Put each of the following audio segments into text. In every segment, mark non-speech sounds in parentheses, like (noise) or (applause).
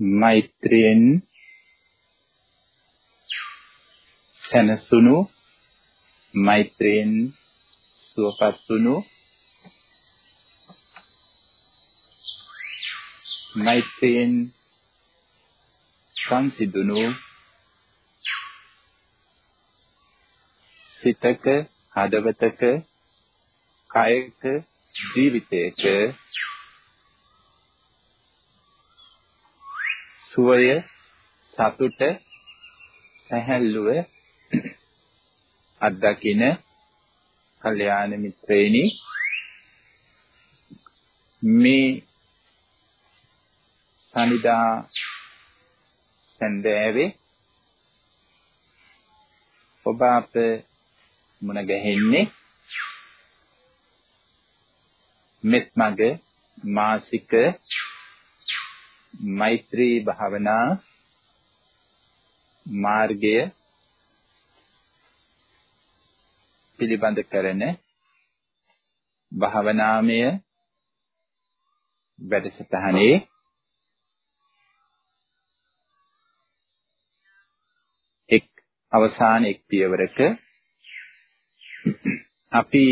මෛත්‍රියෙන් සැනසුණු මෛත්‍රියෙන් සුවපත් වුණු මෛත්‍රියෙන් සංසිඳුණු සිතක හදවතක කායක ජීවිතයක සුවය සතුට සැහැල්ලුව අත්දකින කල්යාණ මිත්‍රේනි මේ සනිදා සඳෑවේ ඔබ අප මුණ ගැහෙන්නේ මෙත් මග මාසික මෛත්‍රී භාවනා මාර්ගය පිළිබඳ කරන භාවනාමය වැඩසටහනේ එක් අවසාන එක් පියවරක අපි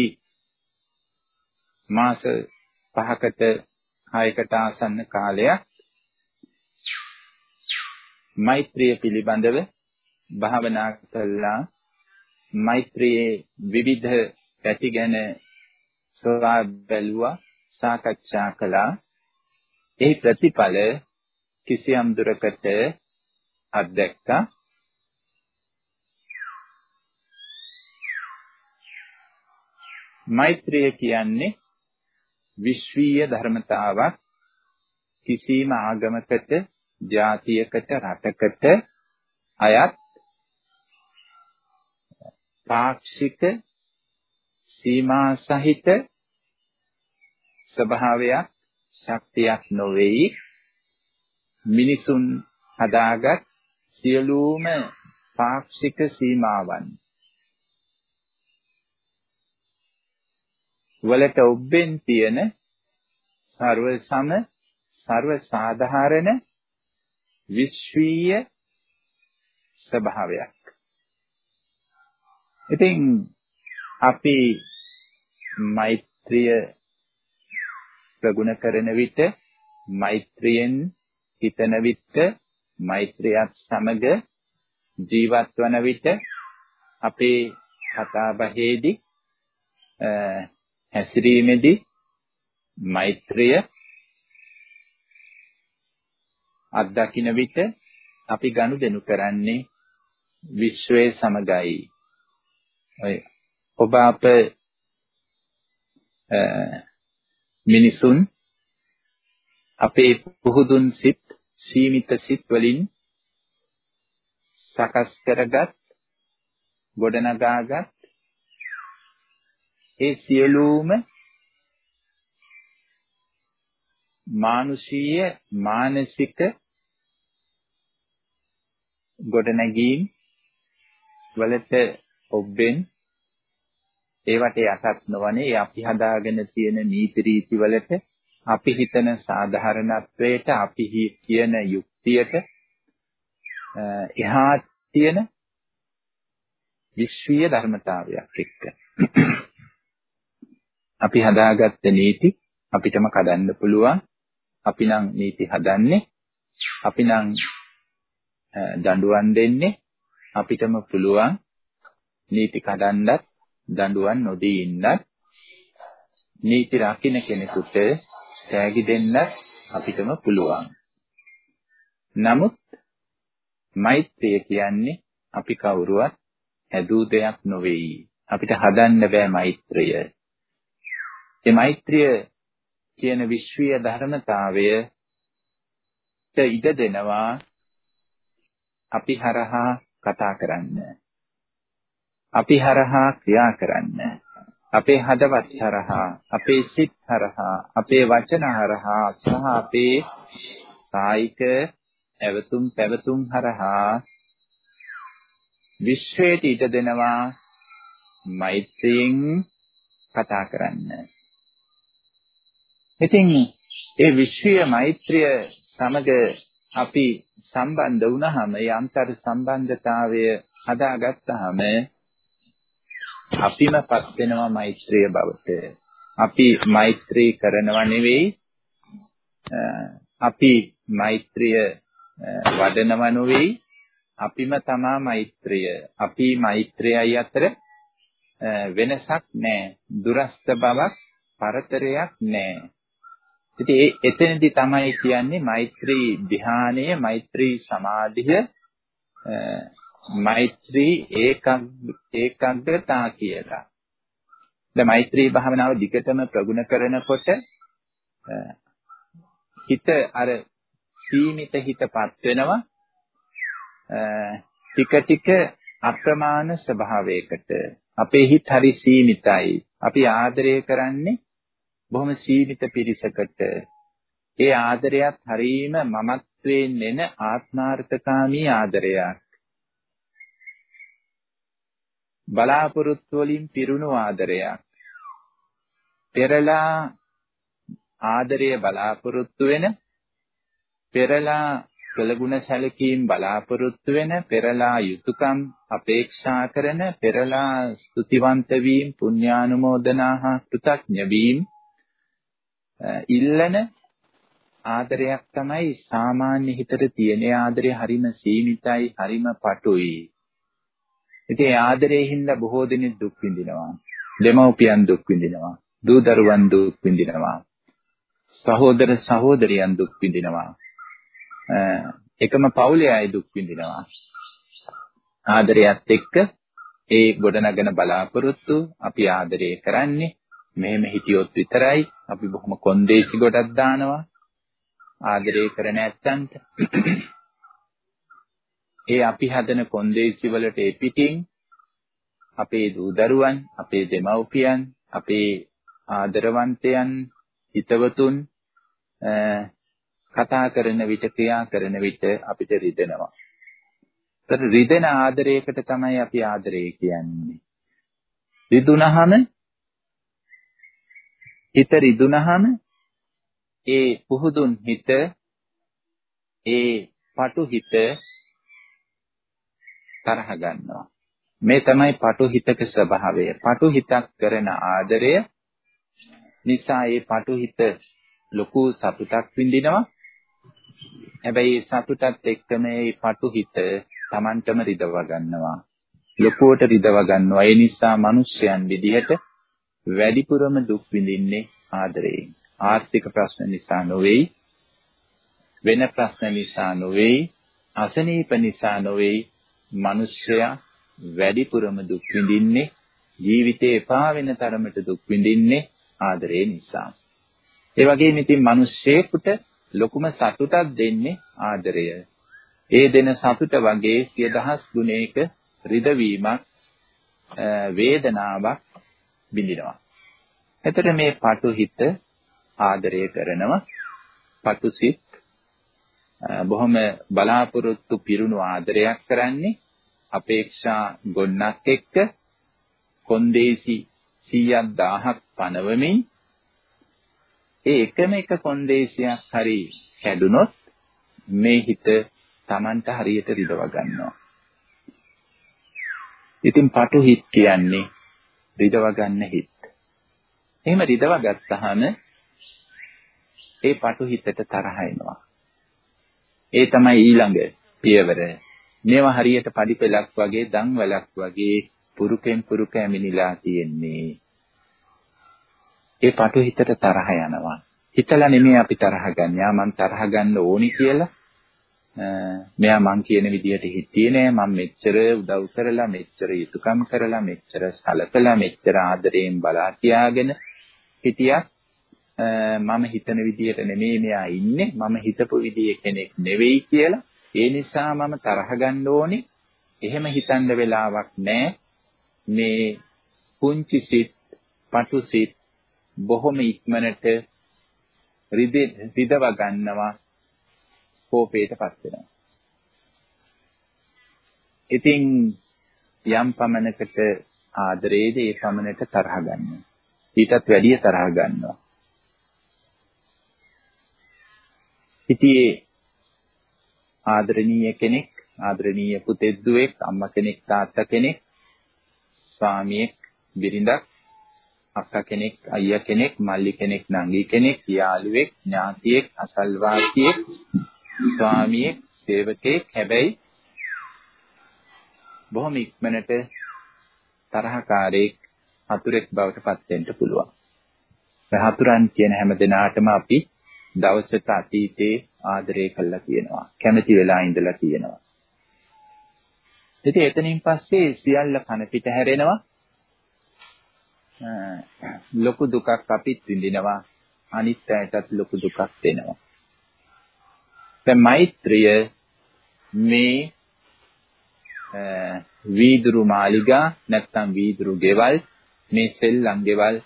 මාස 5කට 6කට ආසන්න කාලයක් මෛත්‍රිය පිළිබඳව භාවනා කළා. මෛත්‍රියේ විවිධ පැති ගැන සොයා බැලුවා සාකච්ඡා කළා. එහි ප්‍රතිඵල කිසියම් දුරකට අත්දැක්කා. මෛත්‍රිය කියන්නේ විශ්වීය ධර්මතාවක් කිසිම ආගමකට ජාතියකට රටකට අයත් පාක්ෂික සීමා සහිත ස්වභාවයක් ශක්තියක් නොවේයි. මිනිසුන් හදාගත් සියලුම පාක්ෂික සීමාවන් වලට ඔබෙන් තියෙන ਸਰව සම ਸਰව සාධාරණ විශ්වීය ස්වභාවයක්. ඉතින් අපි මෛත්‍රිය ප්‍රගුණ කරන විට මෛත්‍රියෙන් හිතන විට මෛත්‍රියත් සමග ජීවත් වන විට අපේ කතා බහේදී හැසිරීමේදී මෛත්‍රිය අත්දකින්න විට අපි ගනුදෙනු කරන්නේ විශ්වයේ සමගයි. ඔය ඔබ අප මිනිසුන් අපේ පුහුදුන් සිත් සීමිත සිත් වලින් සකස් කරගත් ගොඩනගාගත් ඒ සියලුම මානුෂීය මානසික ගොඩනැගීම් වලට ඔබෙන් ඒවට යටත් නොවනේ අපි හදාගෙන තියෙන නීති රීති වලට අපි හිතන සාධාරණත්වයට අපි කියන යුක්තියට එහා තියෙන විශ්වීය ධර්මතාවයක් එක්ක. අපි හදාගත්ත නීති අපිටම කඩන්න පුළුවන්. අපි නම් නීති හදන්නේ අපි නම් දඬුවම් දෙන්නේ අපිටම පුළුවන් නීති කඩන්නත් දඬුවම් නොදී ඉන්නත් නීති රකින්න කෙනෙකුට තෑගි දෙන්නත් අපිටම පුළුවන්. නමුත් මෛත්‍රිය කියන්නේ අපි කවුරුවත් හැදූ දෙයක් නොවේයි. අපිට හදන්න බෑ මෛත්‍රිය. ඒ මෛත්‍රිය කියන විශ්වීය ධර්මතාවය ඉඩ දෙනවා අපි හරහා කතා කරන්න. අපි හරහා ක්‍රියා කරන්න. අපේ හදවත් හරහා, අපේ සිත් හරහා, අපේ වචන හරහා සහ අපේ කායික ඇවතුම් පැවතුම් හරහා විශ්වයට ඉඩ දෙනවා මෛත්‍රියෙන් කතා කරන්න. ඉතින් ඒ විශ්වීය මෛත්‍රිය සමග අපි සම්බන්ධ වුණාම ඒ අන්තර් සම්බන්ධතාවය හදාගත්තාම අපිමපත් වෙනවා මෛත්‍රිය බවට. අපි මෛත්‍රී කරනව නෙවෙයි අපි මෛත්‍රිය වඩනව නෙවෙයි අපිම තමා මෛත්‍රිය. අපි මෛත්‍රියයි අතර වෙනසක් නැහැ. දුරස්ත බවක් පරතරයක් නැහැ. ඉතින් ඒ එතනදී තමයි කියන්නේ මෛත්‍රී ධ්‍යානය, මෛත්‍රී සමාධිය, මෛත්‍රී ඒකාග්‍රතාව කියලා. දැන් මෛත්‍රී භාවනාව දිගටම ප්‍රගුණ කරනකොට හිත අර සීමිත හිතපත් වෙනවා. ටික ටික අප්‍රමාණ ස්වභාවයකට. අපේ හිත හරි සීමිතයි. අපි ආදරය කරන්නේ බොහොම සීමිත පිරිසකට. ඒ ආදරයත් හරීම මමත්වයෙන් එන ආත්මාර්ථකාමී ආදරයක්. බලාපොරොත්තු වලින් පිරුණු ආදරයක්. පෙරලා ආදරය බලාපොරොත්තු වෙන පෙරලා කළගුණ සැලකීම් බලාපොරොත්තු වෙන පෙරලා යුතුයකම් අපේක්ෂා කරන පෙරලා ස්තුතිවන්ත වීම පුණ්‍යානුමෝදනා හා කෘතඥ වීම ඉල්ලන ආදරයක් තමයි සාමාන්‍ය හිතට තියෙන ආදරය හරිම සීමිතයි හරිම පටුයි. ඉතින් ඒ ආදරයෙන් හින්දා බොහෝ දෙනෙක් දුක් විඳිනවා. දෙමව්පියන් දුක් විඳිනවා. දූ දරුවන් දුක් විඳිනවා. සහෝදර සහෝදරියන් දුක් විඳිනවා. එකම පවුලේ අය දුක් විඳිනවා. ආදරයත් එක්ක ඒ ගොඩනගන බලාපොරොත්තු අපි ආදරය කරන්නේ මෙහෙම හිටියොත් විතරයි අපි බොහොම කොන්දේසි ගොඩක් දානවා ආදරය කරන ඇත්තන්ට (clears throat) ඒ අපි හදන කොන්දේසි වලට පිටින් අපේ දූ දරුවන් අපේ දෙමව්පියන් අපේ ආදරවන්තයන් හිතවතුන් කතා කරන විට ක්‍රියා කරන විට අපිට රිදෙනවා. ඒතර රිදෙන ආදරයකට තමයි අපි ආදරය කියන්නේ. රිදුනහම හිත රිදුනහම ඒ පුහුදුන් හිත ඒ පටු හිත තරහ ගන්නවා. මේ තමයි පටු හිතක ස්වභාවය. පටු හිතක් කරන ආදරය නිසා ඒ පටු හිත ලොකු සතුටක් විඳිනවා. හැබැයි සතුටත් එක්කම මේ පටු හිත Tamanටම රිදව ගන්නවා. ලොකුවට රිදව ගන්නවා. ඒ නිසා මිනිස්යන් විදිහට වැඩිපුරම දුක් විඳින්නේ ආදරයෙන්. ආර්ථික ප්‍රශ්න නිසා නොවේයි. වෙන ප්‍රශ්න නිසා නොවේයි. අසනීප නිසා නොවේයි. මිනිස්සයා වැඩිපුරම දුක් විඳින්නේ ජීවිතේ එපා වෙන තරමට දුක් විඳින්නේ ආදරේ නිසා. ඒ වගේම ඉතින් මිනිස්සෙකුට ලොකුම සතුටක් දෙන්නේ ආදරය. ඒ දෙන සතුට වගේ සිය දහස් ගුණයක රිදවීමක් වේදනාවක් බිඳිනවා. එතකොට මේ පටු හිත ආදරය කරනවා. පටු සිත් බොහොම බලාපොරොත්තු පිරුණු ආදරයක් කරන්නේ අපේක්ෂා ගොන්නක් එක්ක කොන්දේසි 100ක් 1000ක් පනවමින් ඒ එකම එක කොන්දේසියක් හරි කැඩුනොත් මේ හිත Tamanට හරියට රිදව ගන්නවා. ඉතින් පටු හිත් කියන්නේ රිදව ගන්න හිත්. එහෙම රිදව ගත්තාම ඒ පටු හිතට තරහ එනවා. ඒ තමයි ඊළඟ පියවර. මේවා හරියට පඩිපෙලක් වගේ, දන්වලක් වගේ පුරුකෙන් පුරුක ඇමිනිලා තියෙන්නේ. ඒ පටු හිතට තරහ යනවා. හිතලා නෙමෙයි අපි තරහ ගන්න. යා මං තරහ ගන්න ඕනි කියලා. මෙයා මං කියන විදිහට හිටියේ නෑ. මං මෙච්චර උදව් කරලා, මෙච්චර යුතුයකම් කරලා, මෙච්චර සලකලා, මෙච්චර ආදරයෙන් බලා කියාගෙන හිටියක් මම හිතන විදිහට නෙමෙයි මෙයා ඉන්නේ. මම හිතපු විදිහේ කෙනෙක් නෙවෙයි කියලා. ඒ නිසා මම තරහ ගන්න ඕනේ. එහෙම හිතන්න වෙලාවක් නැහැ මේ පුංචි සිත් පටු සිත් බොහොම ඉක්මනට රිදව ගන්නවා. කෝපයටපත් වෙනවා ඉතින් යම් පමණකට ආදරේද ඒ පමණට තරහ ගන්නවා ඊටත් වැඩිය තරහ ගන්නවා. හිතියේ ආදරණීය කෙනෙක්, ආදරණීය පුතෙද්දුවෙක්, අම්මා කෙනෙක්, තාත්තා කෙනෙක්, ස්වාමියෙක්, බිරිඳක්, අක්කා කෙනෙක්, අයියා කෙනෙක්, මල්ලි කෙනෙක්, නංගි කෙනෙක්, යාළුවෙක්, ඥාතියෙක්, අසල්වාසියෙක්, ස්වාමියෙක්, සේවකයෙක් හැබැයි බොහොම ඉක්මනට තරහකාරයෙක් හතුරෙක් බවට පත් වෙන්න පුළුවන්. හතුරන් කියන හැම දිනාටම අපි දවසක අතීතේ ආදරය කළා කියනවා. කැමති වෙලා ඉඳලා කියනවා. ඉතින් එතනින් පස්සේ සියල්ල කන පිට හැරෙනවා. ලොකු දුකක් අපිත් විඳිනවා. අනිත් අයටත් ලොකු දුකක් දෙනවා. දැන් මෛත්‍රිය මේ වීදුරු මාලිගා නැත්නම් වීදුරු ගෙවල් මේ සෙල්ලම් ගෙවල්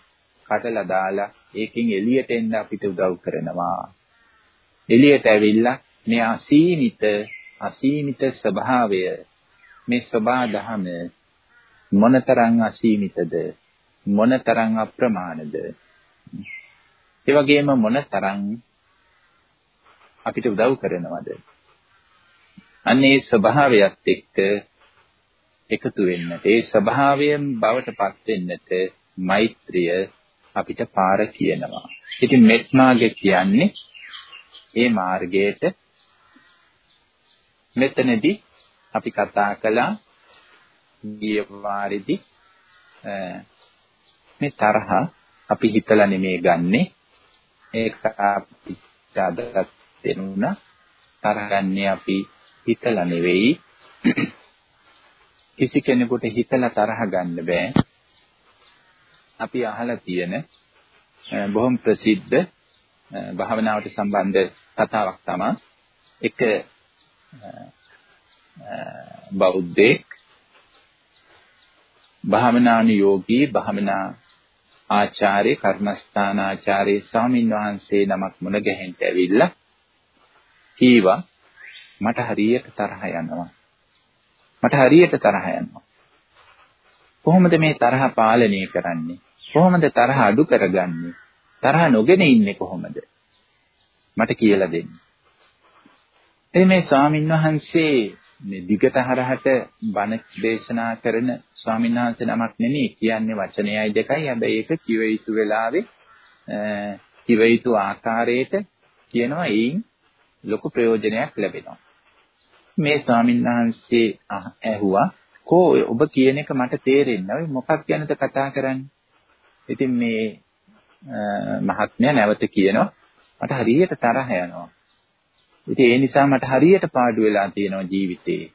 කඩලා දාලා ඒකෙන් එළියට එන්න අපිට උදව් කරනවා. එළියට ඇවිල්ලා මේ අසීමිත අසීමිත ස්වභාවය මේ සබා දහම මොනතරම් අසීමිතද මොනතරම් අප්‍රමාණද ඒ වගේම මොනතරම් අපිට උදව් කරනවද අන්න ඒ ස්වභාවයත් එක්ක එකතු වෙන්නට ඒ ස්වභාවයෙන් බවට පත් වෙන්නට මෛත්‍රිය අපිට පාර කියනවා. ඉතින් මෙත් මාර්ගය කියන්නේ ඒ මාර්ගයට මෙතනදී අපි කතා කළා ගිය වාරෙදි මේ තරහ අපි හිතලා නෙමෙයි ගන්නෙ ඒක අපි සාදගත් දෙනුණා තරහ ගන්නේ අපි හිතලා නෙවෙයි. (clears throat) කිසි කෙනෙකුට හිතලා තරහ ගන්න බෑ. අපි අහලා තියෙන බොහොම ප්‍රසිද්ධ භාවනාවට සම්බන්ධ කතාවක් තමයි. එක බෞද්ධෙක් භාවනානුයෝගී භාවනා ආචාර්ය කර්මස්ථානාචාර්ය ස්වාමින් වහන්සේ නමක් මුණ ගැහෙන්න ඇවිල්ලා කීවා මට හරියට තරහ යනවා. මට හරියට තරහ යනවා. කොහොමද මේ තරහ පාලනය කරන්නේ? කොහොමද තරහ අඩු කරගන්නේ? තරහ නොගෙන ඉන්නේ කොහොමද? මට කියලා දෙන්න. එයි මේ ස්වාමින් වහන්සේ මේ දිගට හරහට බණ දේශනා කරන ස්වාමීන් වහන්සේ නමක් නෙමෙයි කියන්නේ වචනයයි දෙකයි. හැබැයි ඒක කිව යුතු වෙලාවේ කිව යුතු ආකාරයට කියනවා. ඒයින් ලොකු ප්‍රයෝජනයක් ලැබෙනවා මේ ස්වාමීන් වහන්සේ ඇහුවා කෝ ඔබ කියන එක මට තේරෙන්නේ නැහැ මොකක් ගැනද කතා කරන්නේ ඉතින් මේ මහත්මයා නැවත කියනවා මට හරියට තරහ යනවා ඉතින් ඒ නිසා මට හරියට පාඩු වෙලා තියෙනවා ජීවිතේ.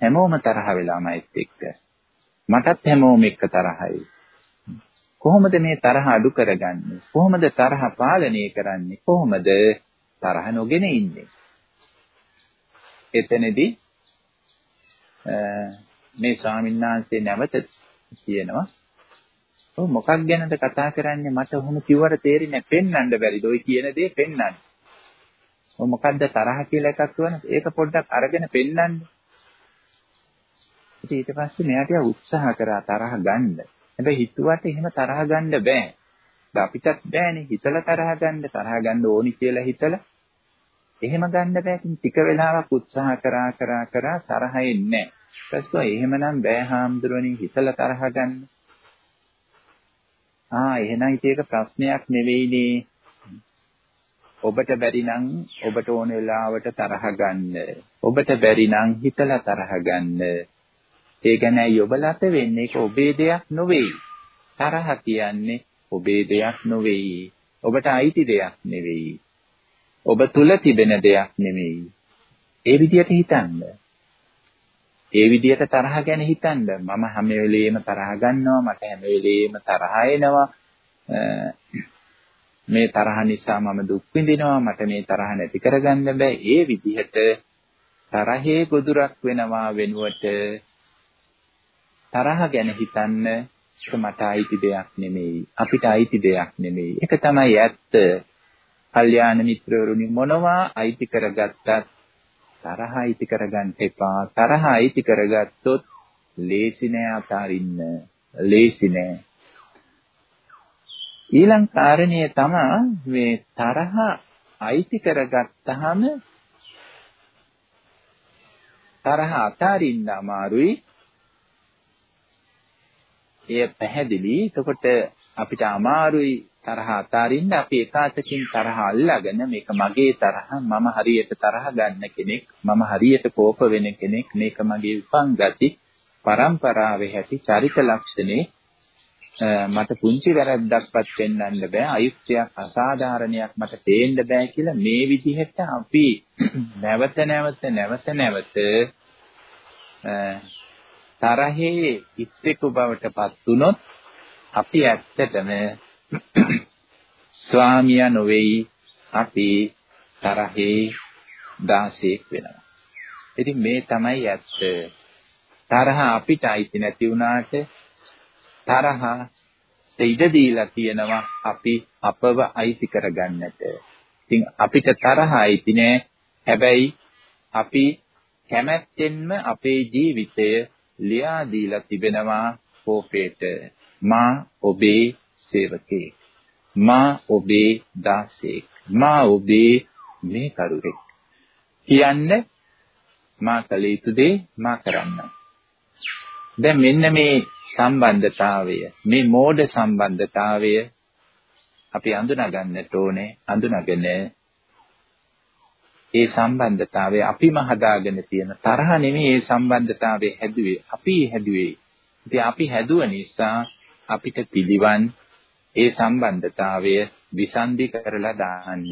හැමෝම තරහ වෙලා මයිත් එක්ක. මටත් හැමෝම එක්ක තරහයි. කොහොමද මේ තරහ අඩු කරගන්නේ? කොහොමද තරහ පාලනය කරන්නේ? කොහොමද තරහ නොගෙන ඉන්නේ? එතනදී මේ ස්වාමීන් වහන්සේ නැවත කියනවා ඔව් මොකක් ගැනද කතා කරන්නේ මට ඔහොම කිව්වට තේරෙන්නේ නැහැ පෙන්වන්න බැරිද ඔය කියන දේ පෙන්වන්න ඔය මොකද්ද තරහ කියලා එකක් කියවනේ ඒක පොඩ්ඩක් අරගෙන පෙන්නන්න. ඉතින් ඊට පස්සේ මෙයාට උත්සාහ කරා තරහ ගන්න. හැබැයි හිතුවට එහෙම තරහ ගන්න බෑ. අපිටත් බෑනේ හිතලා තරහ ගන්න තරහ ගන්න ඕනි කියලා හිතලා එහෙම ගන්න බෑ. ඉතින් ටික වෙලාවක් උත්සාහ කරා කරා කරා තරහ එන්නේ නැහැ. ඊපස්සේ එහෙමනම් බෑ හාමුදුරනේ හිතලා තරහ ගන්න. ආ එහෙනම් ඒක ප්‍රශ්නයක් නෙවෙයිනේ. ඔබට බැරි නම් ඔබට ඕන වෙලාවට තරහ ගන්න. ඔබට බැරි නම් හිතලා තරහ ගන්න. ඒ ගැනයි ඔබලට වෙන්නේ ඒක ඔබේ දෙයක් නොවේයි. තරහ කියන්නේ ඔබේ දෙයක් නොවේයි. ඔබට අයිති දෙයක් නෙවෙයි. ඔබ තුල තිබෙන දෙයක් නෙමෙයි. ඒ විදිහට හිතන්න. ඒ විදිහට තරහ ගැන හිතන්න. මම හැම වෙලෙම තරහ ගන්නවා. මට හැම වෙලෙම තරහ එනවා. මේ තරහ නිසා මම දුක් විඳිනවා මට මේ තරහ නැති කරගන්න බෑ ඒ විදිහට තරහේ ගොදුරක් වෙනවා වෙනුවට තරහ ගැන හිතන්න ඒක මට අයිති දෙයක් නෙමෙයි. අපිට අයිති දෙයක් නෙමෙයි. ඒක තමයි ඇත්ත. කල්යාණ මිත්‍රවරුනි මොනවා අයිති කරගත්තත් තරහ අයිති කරගන්න එපා. තරහ අයිති කරගත්තොත් ලේසි නෑ අතාරින්න. ලේසි නෑ. ඊළඟ කාරණය තමයි මේ තරහ අයිති කරගත්තාම තරහ අතාරින්න අමාරුයි. එය පැහැදිලි. එතකොට අපිට අමාරුයි තරහ අතාරින්න අපි එකාතකින් තරහ අල්ලාගෙන මේක මගේ තරහ මම හරියට තරහ ගන්න කෙනෙක් මම හරියට කෝප වෙන කෙනෙක් මේක මගේ විපංගති පරම්පරාවේ ඇති චරිත ලක්ෂණේ මට පුංචි වැරද්දක්වත් පෙන්වන්න බෑ අයුක්තියක් අසාධාරණයක් මට තේන්න බෑ කියලා මේ විදිහට අපි (clears throat) නැවත නැවත නැවත නැවත තරහේ ඉස්සෙකු බවටපත් වුනොත් අපි ඇත්තටම ස්වාමියා නොවේයි අපි තරහේ දාසෙක් වෙනවා. ඉතින් මේ තමයි ඇත්ත. තරහ අපිට අයිති නැති වුණාට තරහ ඉඩ දීලා තියෙනවා අපි අපව අයිති කරගන්නට. ඉතින් අපිට තරහ අයිති නෑ. හැබැයි අපි කැමැත්තෙන්ම අපේ ජීවිතය ලියා දීලා තිබෙනවා කෝපයට. මා ඔබේ සේවකයෙක්. මා ඔබේ දාසයෙක්. මා ඔබේ මේ කරුරෙක්. කියන්න මා කළ යුතු දේ මා කරන්නම්. දැන් මෙන්න මේ සම්බන්ධතාවය මේ මෝඩ සම්බන්ධතාවය අපි අඳුනා ගන්නට ඕනේ අඳුනාගෙන ඒ සම්බන්ධතාවය අපිම හදාගෙන තියෙන තරහ නෙමෙයි ඒ සම්බන්ධතාවය හැදුවේ. අපි හැදුවේ. ඉතින් අපි හැදුව නිසා අපිට පිළිවන් ඒ සම්බන්ධතාවය විසන්ධි කරලා දාන්න.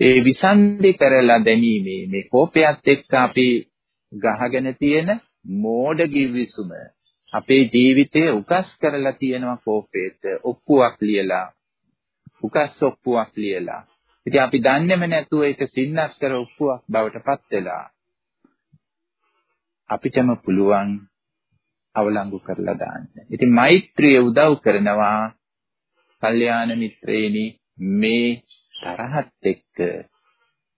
ඒ විසන්ධි කරලා දැනීමේ මේ කෝපයත් එක්ක අපි ගහගෙන තියෙන මෝඩ කිවිසුම අපේ ජීවිතයේ උකස් කරලා තියෙනවා කෝපේට ඔප්පුවක් ලියලා උකස් ඔප්පුවක් ලියලා. ඉතින් අපි දන්නේම නැතුව ඒක සින්නක් කර ඔප්පුවක් බවට පත් වෙලා අපිටම පුළුවන් අවලංගු කරලා දාන්න. ඉතින් මෛත්‍රිය උදව් කරනවා කල්යාණ මිත්‍රේනි මේ තරහත් එක්ක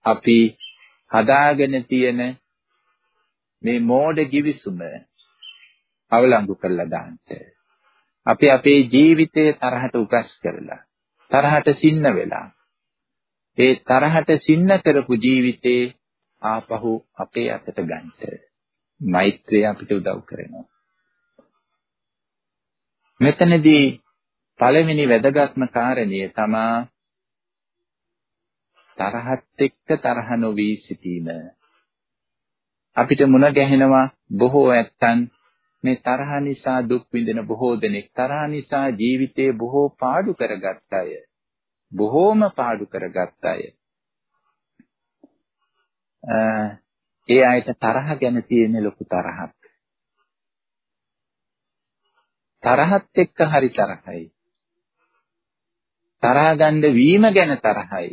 අපි හදාගෙන තියෙන මේ මෝඩ givisuma අවලංගු කරලා දාන්න. අපි අපේ ජීවිතයේ තරහට උකස් කරලා තරහට සින්න වෙලා ඒ තරහට සින්න කරපු ජීවිතේ ආපහු අපේ අතට ගන්නට මෛත්‍රිය අපිට උදව් කරනවා. මෙතනදී පළවෙනි වැදගත්ම කාරණය තමා තරහත් එක්ක තරහ නොවි සිටීම. අපිට මුණ ගැහෙනවා බොහෝ ඇත්තන් මේ තරහ නිසා දුක් විඳින බොහෝ දෙනෙක් තරහ නිසා ජීවිතේ බොහෝ පාඩු කරගත් අය. බොහෝම පාඩු කරගත් අය. ඒ අයට තරහ ගැන තියෙන ලොකු තරහක්. තරහත් එක්ක හරි තරහයි. තරහ ගන්න වීම ගැන තරහයි.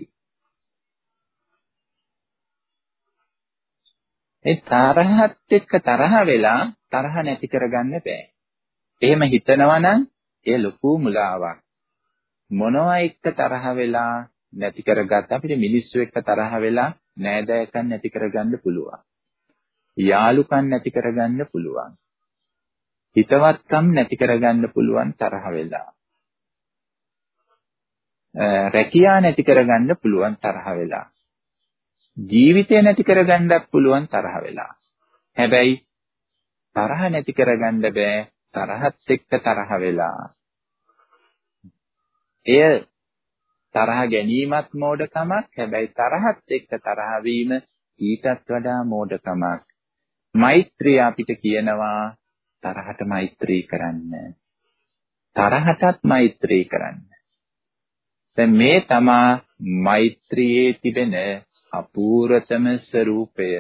ඒ තරහත් එක්ක තරහ වෙලා තරහ නැති කරගන්න බෑ. එහෙම හිතනවා නම් ඒ ලොකු මුලාවක්. මොනවා එක්ක තරහ වෙලා නැති කරගත්ත අපිට මිනිස්සු එක්ක තරහ වෙලා නෑදෑකම් නැති කරගන්න පුළුවන්. යාළුකම් නැති කරගන්න පුළුවන්. හිතවත්කම් නැති කරගන්න පුළුවන් තරහ වෙලා. රැකියා නැති කරගන්න පුළුවන් තරහ වෙලා. ජීවිතය නැති කරගන්නත් පුළුවන් තරහ වෙලා. හැබැයි තරහ නැති කරගන්න බෑ තරහත් එක්ක තරහ වෙලා. එය තරහ ගැනීමත් මෝඩකමක් හැබැයි තරහත් එක්ක තරහ වීම ඊටත් වඩා මෝඩකමක්. මෛත්‍රිය අපිට කියනවා තරහට මෛත්‍රී කරන්න. තරහටත් මෛත්‍රී කරන්න. දැන් මේ තමා මෛත්‍රියේ තිබෙන අපූර්වතම ස්වરૂපය.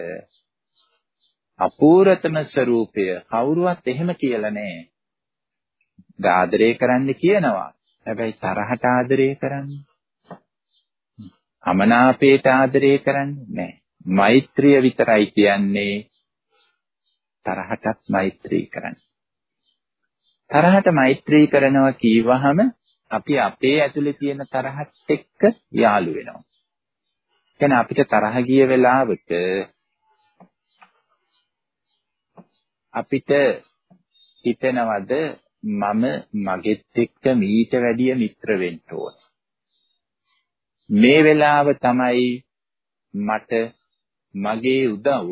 අපූර්වතම ස්වરૂපය කවුරුවත් එහෙම කියලා නෑ. ආදරය කරන්න කියනවා. හැබැයි තරහට ආදරය කරන්නේ. අමනාපයට ආදරය කරන්නේ නෑ. මෛත්‍රිය විතරයි කියන්නේ තරහටත් මෛත්‍රී කරන්න. තරහට මෛත්‍රී කරනවා කීවහම අපි අපේ ඇතුලේ තියෙන තරහත් එක්ක යාළු වෙනවා. කියන්නේ අපිට තරහ ගිය වෙලාවට අපිට හිතෙනවද මම මගෙත් එක්ක මීට වැඩිය මිත්‍ර වෙන්න ඕන. මේ වෙලාව තමයි මට මගේ උදව්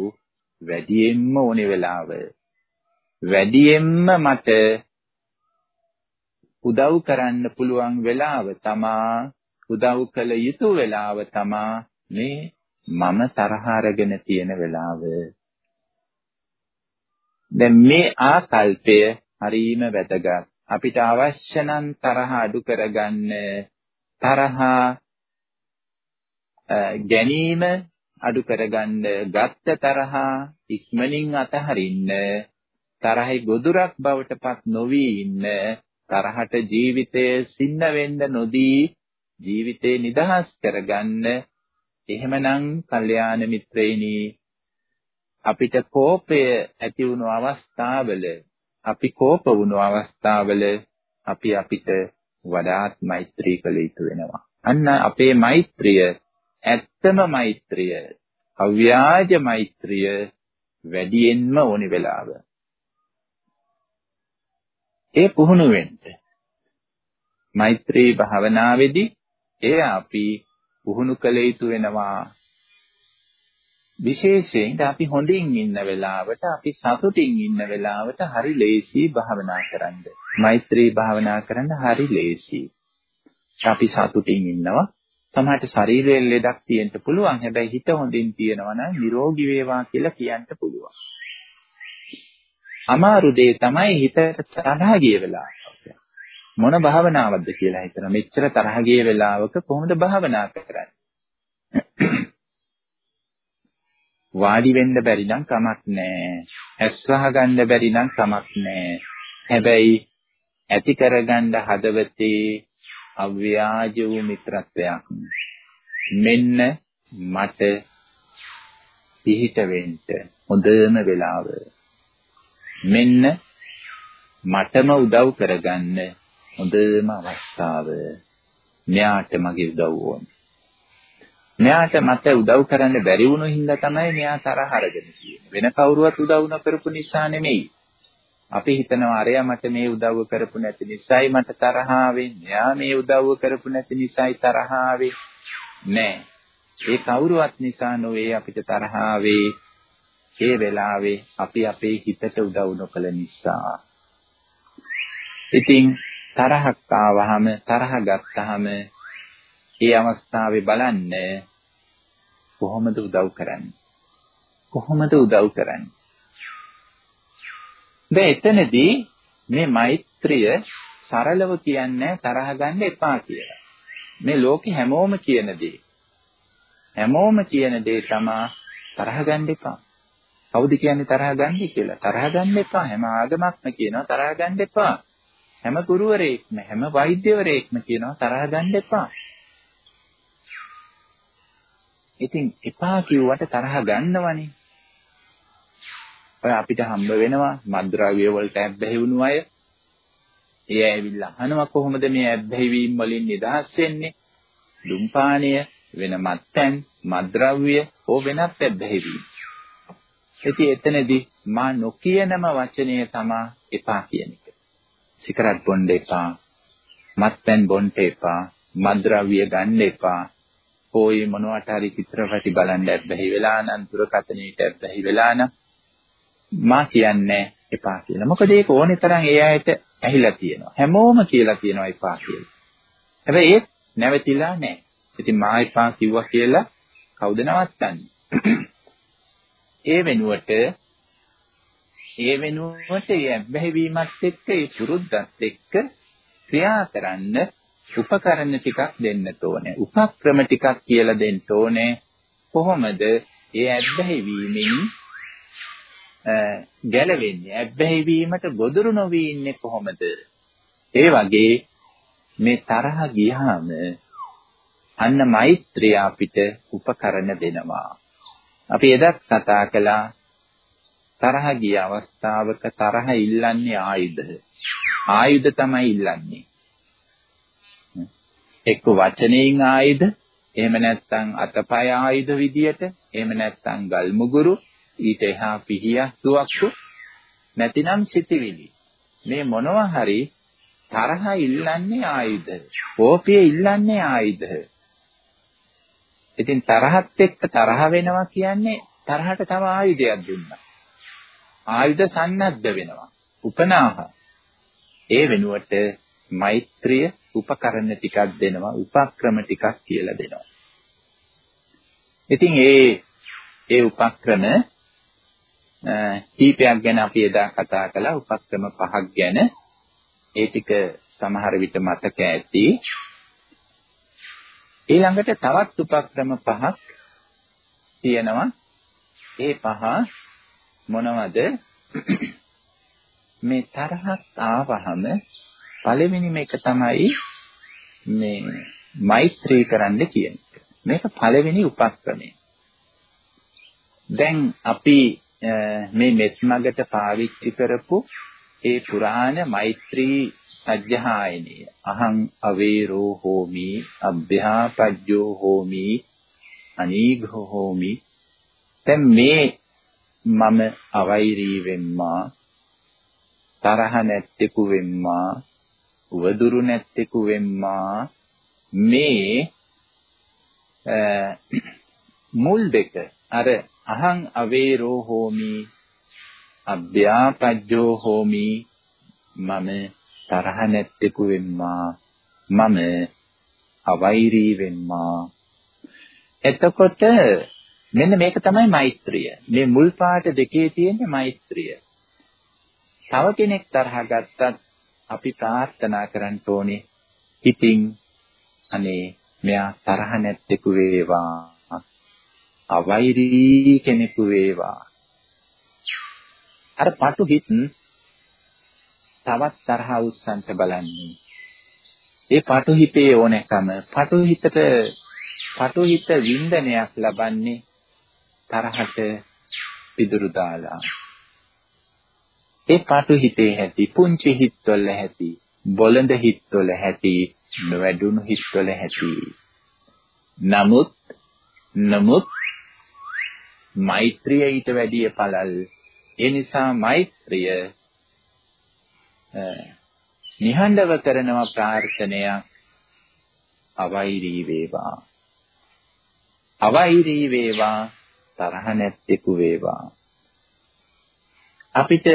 වැඩියෙන්ම ඕනේ වෙලාව වැඩියෙන්ම මට උදව් කරන්න පුළුවන් වෙලාව තමා උදව් කළ යුතු වෙලාව තමා මේ මම තරහ අරගෙන තියෙන වෙලාව. දැන් මේ ආකල්පය හරීම වැදගත්. අපිට අවශ්‍ය නම් තරහ අඩු කරගන්න තරහ ගැනීම අඩු කරගන්න ගත්ත තරහා ඉක්මනින් අතහරින්න තරහේ ගොදුරක් බවට පත් නොවි ඉන්න තරහට ජීවිතය සින්න වෙන්න නොදී ජීවිතේ නිදහස් කරගන්න එහෙමනම් කල්යාණ මිත්‍රේනි අපිට කෝපය ඇති වුණු අවස්ථාවල අපි කෝප වුණු අවස්ථාවල අපි අපිට වඩාත් මෛත්‍රී කළ යුතු වෙනවා. අන්න අපේ මෛත්‍රිය ඇත්තම මෛත්‍රිය අව්‍යාජ මෛත්‍රිය වැඩියෙන්ම ඕනි වෙලාව. ඒ පුහුණු වෙන්න. මෛත්‍රී භාවනාවේදී එය අපි පුහුණු කළ යුතු වෙනවා. විශේෂයෙන් අපි හොඳින් ඉන්න වෙලාවට අපි සතුටින් ඉන්න වෙලාවට හරි ලේසි භාවනා කරන්න. මෛත්‍රී භාවනා කරන්න හරි ලේසි. අපි සතුටින් ඉන්නවා සමහරට ශරීරයේ ලෙඩක් තියෙන්න පුළුවන්. හැබැයි හිත හොඳින් තියෙනවා නම් නිරෝගී වේවා කියලා කියන්න පුළුවන්. අමාරු දේ තමයි හිතට තරහ ගිය වෙලාව. මොන භාවනාවක්ද කියලා හිතන මෙච්චර තරහ ගිය වෙලාවක කොහොමද භාවනා කරන්නේ? වාඩි වෙන්න බැරි නම් කමක් නැහැ. ඇස් වහගන්න බැරි නම් කමක් නැහැ. හැබැයි ඇති කරගන්න හදවතේ අව්‍යාජ වූ මිත්‍රත්වයක්. මෙන්න මට පිහිට වෙන්න හොඳම වෙලාව. මෙන්න මටම උදව් කරගන්න හොඳම අවස්ථාව. මෙයාට මගේ උදව් ඕනේ. මෙයාට මට උදව් කරන්න බැරි වුණු හින්දා තමයි මෙයා තරහ අරගෙන තියෙන්නේ. වෙන කවුරුවත් උදව් නොකරපු නිසා නෙමෙයි. අපි හිතනවා අරයා මට මේ උදව්ව කරපු නැති නිසායි මට තරහ ආවේ. මෙයා මේ උදව්ව කරපු නැති නිසායි තරහ ආවේ. නෑ. ඒ කවුරුවත් නිසා නොවේ අපිට තරහ ආවේ. ඒ වෙලාවේ අපි අපේ හිතට උදව් නොකළ නිසා. ඉතින් තරහක් ආවහම තරහ ගත්තාම ඒ අවස්ථාවේ බලන්න කොහොමද උදව් කරන්නේ? කොහොමද උදව් කරන්නේ? දැන් එතනදී මේ මෛත්‍රිය සරලව කියන්නේ තරහ ගන්න එපා කියලා. මේ ලෝකේ හැමෝම කියන දේ. හැමෝම කියන දේ තමයි තරහ ගන්න එපා. කවුද කියන්නේ තරහ ගන්න කියලා? තරහ ගන්න එපා. හැම ආගමක්ම කියනවා තරහ ගන්න එපා. හැම ගුරුවරයෙක්ම හැම වෛද්‍යවරයෙක්ම කියනවා තරහ ගන්න එපා. ඉතින් එපා කිව්වට තරහ ගන්නවනේ. ඔය අපිට හම්බ වෙනවා මද්ද්‍රව්‍ය වලට ඇබ්බැහි වුණු අය. ඒ ඇවිල්ලා අහනවා කොහොමද මේ ඇබ්බැහි වීම වලින් නිදහස් වෙන්නේ? දුම්පානය, වෙන මත්පැන්, මද්ද්‍රව්‍ය, ඕ වෙනත් ඇබ්බැහි වීම. ඉතින් එතනදී මා නොකියනම වචනය තමයි එපා කියන එක. සිගරට් බොන්න එපා. මත්පැන් බොන්න එපා. මද්ද්‍රව්‍ය ගන්න එපා. පොයි මොනවට හරි චිත්‍රපටි බලන්න ඇබ්බැහි වෙලා නම් දුරකථනයට ඇබ්බැහි වෙලා නම් මා කියන්නේ එපා කියලා. මොකද ඒක ඕනේ තරම් ඒ අයට ඇහිලා තියෙනවා. හැමෝම කියලා තියෙනවා එපා කියලා. හැබැයි ඒත් නැවතිලා නැහැ. ඉතින් මා එපා කිව්වා කියලා කවුද නවත්තන්නේ? (clears throat) ඒ වෙනුවට ඒ වෙනුවට ඒ බැහැවීමත් එක්ක ඒ පුරුද්දත් එක්ක ක්‍රියා කරන්න උපකරණ ටිකක් දෙන්න ඕනේ. උපක්‍රම ටිකක් කියලා දෙන්න ඕනේ. කොහොමද ඒ ඇබ්බැහිවීමෙන් ගැලවෙන්නේ? ඇබ්බැහිවීමට ගොදුරු නොවී ඉන්නේ කොහොමද? ඒ වගේ මේ තරහ ගියාම අන්න මෛත්‍රිය අපිට උපකරණ දෙනවා. අපි එදත් කතා කළා තරහ ගිය අවස්ථාවක තරහ ඉල්ලන්නේ ආයුධ. ආයුධ තමයි ඉල්ලන්නේ. එක්ක වචනයෙන් ආයුධ, එහෙම නැත්නම් අතපය ආයුධ විදියට, එහෙම නැත්නම් ගල් මුගුරු, ඊට එහා පිහියක් දුවක්කු, නැතිනම් සිටිවිලි. මේ මොනවා හරි තරහ ඉල්ලන්නේ ආයුධ. කෝපය ඉල්ලන්නේ ආයුධ. ඉතින් තරහත් එක්ක තරහ වෙනවා කියන්නේ තරහට තව ආයුධයක් දුන්නා. ආයුධ සන්නද්ධ වෙනවා. උපනාහ. ඒ වෙනුවට මෛත්‍රිය උපකරණ ටිකක් දෙනවා, උපක්‍රම ටිකක් කියලා දෙනවා. ඉතින් ඒ ඒ උපක්‍රම කීපයක් ගැන අපි එදා කතා කළා. උපක්‍රම පහක් ගැන. ඒ ටික සමහර විට මතක ඇති. ඊළඟට තවත් උපක්‍රම පහක් තියෙනවා. ඒ පහ මොනවද? මේ තරහක් ආවහම පළවෙනි මේක තමයි මේ මෛත්‍රී කරන්න කියන එක. මේක පළවෙනි උපක්‍රමය. දැන් අපි මේ මෙත් මගට පාවිච්චි කරපු ඒ පුරාණ මෛත්‍රී සජ්ජහායනීය අහං අවේරෝ හෝමි අභ්‍යාපජ්ජෝ හෝමි අනීඝෝ හෝමි දැන් මේ මම අවෛරී වෙම්මා තරහ නැත්තේකු වෙම්මා උවදුරු නැත්තේකු වෙම්මා. මේ මුල් දෙක අර අහං අවේරෝ හෝමි අභ්‍යාපජ්ජෝ හෝමි මම තරහ නැත්තේකු වෙම්මා. මම අවෛරී වෙම්මා. එතකොට මෙන්න මේක තමයි මෛත්‍රිය. මේ මුල් පාට දෙකේ තියෙන මෛත්‍රිය. තව කෙනෙක් තරහ ගත්තත් අපි ප්‍රාර්ථනා කරන්න ඕනේ හිතින් අනේ මෙයා තරහ නැත්තේකු වේවා අවෛරී කෙනෙකු වේවා අර පටු හිත් තවත් තරහ උස්සන්ට බලන්නේ. ඒ පටු හිතේ ඕනෑකම පටු හිතට පටු හිත වින්දනයක් ලබන්නේ තරහට පිදුරු දාලා. ඒ පටු හිතේ ඇති පුංචි හිත්වල ඇති බොළඳ හිත්වල ඇති නොවැඩුණු හිත්වල ඇති. නමුත් නමුත් මෛත්‍රිය ඊට වැඩිය පළල්. ඒ නිසා මෛත්‍රිය නිහඬව කරනවා ප්‍රාර්ථනයක් අවෛරී වේවා අවෛරී වේවා තරහ නැත්තේකු වේවා අපිට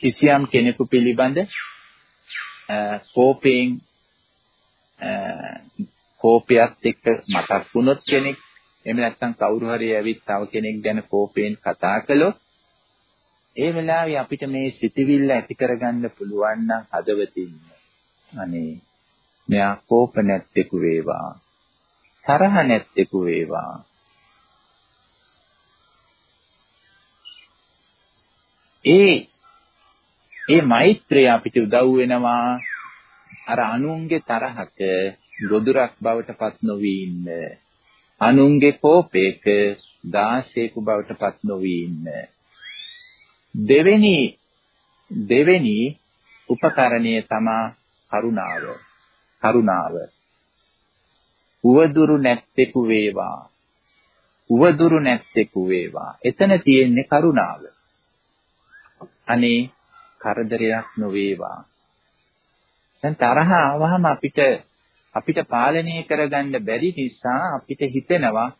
කිසියම් කෙනෙකු පිළිබඳ කෝපයෙන් කෝපයත් එක්ක මතක් වුණොත් කෙනෙක් එහෙම නැත්නම් කවුරු හරි ඇවිත් තව කෙනෙක් ගැන කෝපයෙන් කතා කළොත් ඒ වෙලාවේ අපිට මේ සිතවිල්ල ඇති කරගන්න පුළුවන් නම් හදවතින් අනේ මෙයා කෝප නැත්තේකු වේවා තරහ නැත්තේකු වේවා. ඒ ඒ මෛත්‍රිය අපිට උදව් වෙනවා අර අනුන්ගේ තරහක ගොදුරක් බවට පත් නොවී ඉන්න අනුන්ගේ කෝපයක දාසේකු බවට පත් නොවී ඉන්න දෙවෙනි දෙවෙනි උපකරණය තමා කරුණාව. කරුණාව. උවදුරු නැත්තේකු වේවා. උවදුරු නැත්තේකු වේවා. එතන තියෙන්නේ කරුණාව. අනේ කරදරයක් නොවේවා. දැන් තරහ ආවහම අපිට අපිට පාලනය කරගන්න බැරි නිසා අපිට හිතෙනවා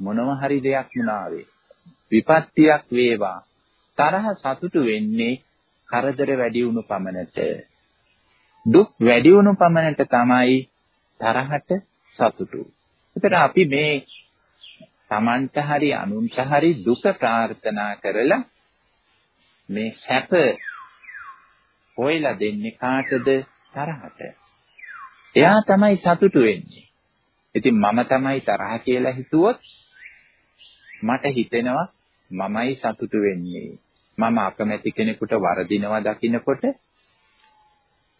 මොනව හරි දෙයක් වුණාවේ. විපත්තියක් වේවා. තරහ සතුටු වෙන්නේ කරදර වැඩි වුණු පමණට දුක් වැඩි වුණු පමණට තමයි තරහට සතුටු. ඒතර අපි මේ Tamanට හරි අනුන්ට හරි දුක ප්‍රාර්ථනා කරලා මේ සැප හොයලා දෙන්නේ කාටද තරහට. එයා තමයි සතුටු වෙන්නේ. ඉතින් මම තමයි තරහ කියලා හිතුවොත් මට හිතෙනවා මමයි සතුටු වෙන්නේ. මම අකමැති කෙනෙකුට වරදිනවා දකින්නකොට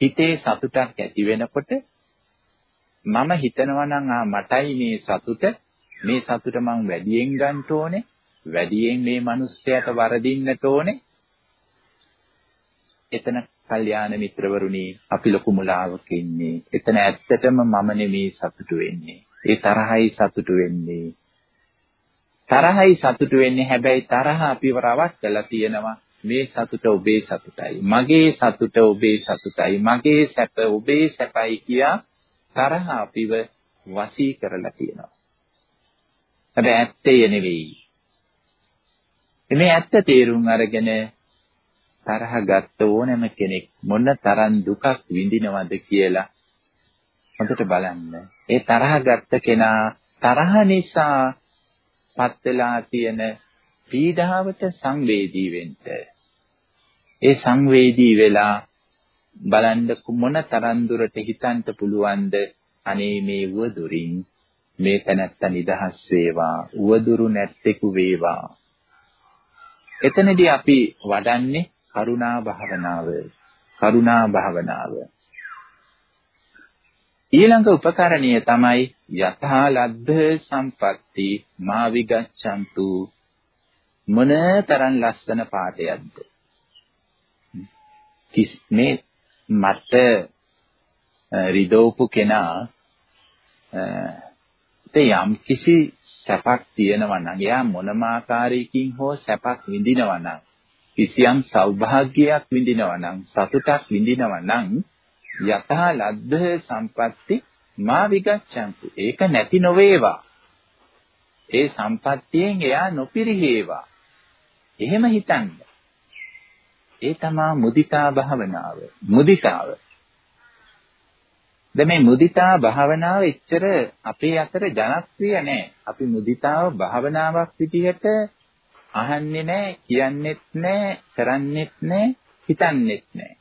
හිතේ සතුටක් ඇති වෙනකොට මම හිතනවා නම් ආ මටයි මේ සතුට මේ සතුට මං වැඩියෙන් ගන්න ඕනේ වැඩියෙන් මේ මිනිස්සයාට වරදින්නට ඕනේ එතන කල්යාණ මිත්‍රවරුනි අපි ලොකු මුලාවක ඉන්නේ. එතන ඇත්තටම මම නෙමේ සතුටු වෙන්නේ. ඒ තරහයි සතුටු වෙන්නේ. තරහයි සතුටු වෙන්නේ. හැබැයි තරහ අපිව රවට්ටලා තියෙනවා. මේ සතුට ඔබේ සතුටයි. මගේ සතුට ඔබේ සතුටයි. මගේ සැප ඔබේ සැපයි කියා තරහ අපිව වසී කරලා තියෙනවා. හැබැයි ඇත්තේ නෙවෙයි. මේ ඇත්ත තේරුම් අරගෙන තරහ ගත්ත ඕනෑම කෙනෙක් මොන තරම් දුකක් විඳිනවද කියලා හොඳට බලන්න. ඒ තරහ ගත්ත කෙනා තරහ නිසා පත් වෙලා තියෙන පීඩාවට සංවේදී වෙන්න. ඒ සංවේදී වෙලා බලන්න මොන තරම් දුරට හිතන්න පුළුවන්ද අනේ මේ උවදුරින් මේ තැනත්ත නිදහස් වේවා උවදුරු නැත්තේකු වේවා එතනදී අපි වඩන්නේ කරුණා භාවනාව කරුණා භාවනාව. ඊළඟ උපකරණීය තමයි යථා ලබ්ධ සම්පatti මා විගච්ඡන්තු. මොනතරම් ලස්සන පාඩයක්ද? මේ මට රිදෝපු කෙනා යම් කිසි සැපක් තියෙනවා නම් එයා මොනම ආකාරයකින් හෝ සැපක් විඳිනවා නම් කිසියම් සෞභාග්‍යයක් විඳිනවා නම් සතුටක් විඳිනවා නම් යතහ ලද්ද සම්පatti මා විගච්ඡන්තු. ඒක නැති නොවේවා. ඒ සම්පත්තියෙන් එයා නොපිරිහේවා. එහෙම හිතන්න. ඒ තමා මුදිතා භාවනාව. මුදිතාව. දැන් මේ මුදිතා භාවනාව එච්චර අපේ අතර ජනප්‍රිය නෑ. අපි මුදිතාව භාවනාවක් විදිහට අහන්නේ නෑ කියන්නෙත් නෑ කරන්නෙත් නෑ හිතන්නෙත් නෑ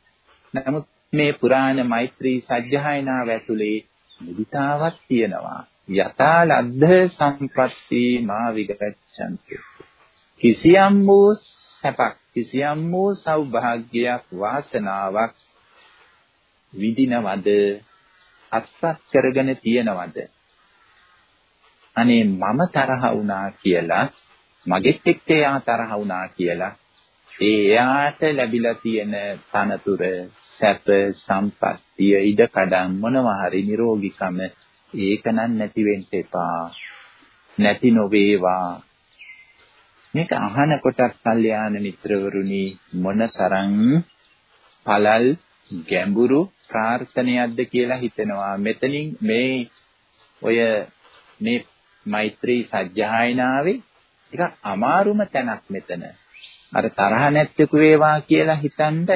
නමුත් මේ පුරාණ මෛත්‍රී සජ්ජහායනාව ඇතුලේ මුදිතාවක් තියෙනවා. යතා ලද්ද සම්පatti මා විගච්ඡන්ති. කිසියම් වූ සැපක් කිසියම් වූ සෞභාග්‍යයක් වාසනාවක් විඳිනවද අත්පත් කරගෙන තියනවද අනේ මම තරහ වුණා කියලා මගෙත් එක්ක එයා තරහ වුණා කියලා. ඒ එයාට ලැබිලා තියෙන තනතුර සැප සම්පත්තිය ඉඩකඩම් මොනවා හරි නිරෝගීකම ඒක නම් නැති වෙන්න එපා. නැති නොවේවා. මේක අහන කොටත් කල්යාණ මිත්‍රවරුනි මොනතරම් පළල් ගැඹුරු ප්‍රාර්ථනයක්ද කියලා හිතෙනවා. මෙතනින් මේ ඔය මේ මෛත්‍රී සජ්ජායනාවේ ටිකක් අමාරුම තැනක් මෙතන අර තරහ නැත්තේකු වේවා කියලා හිතනද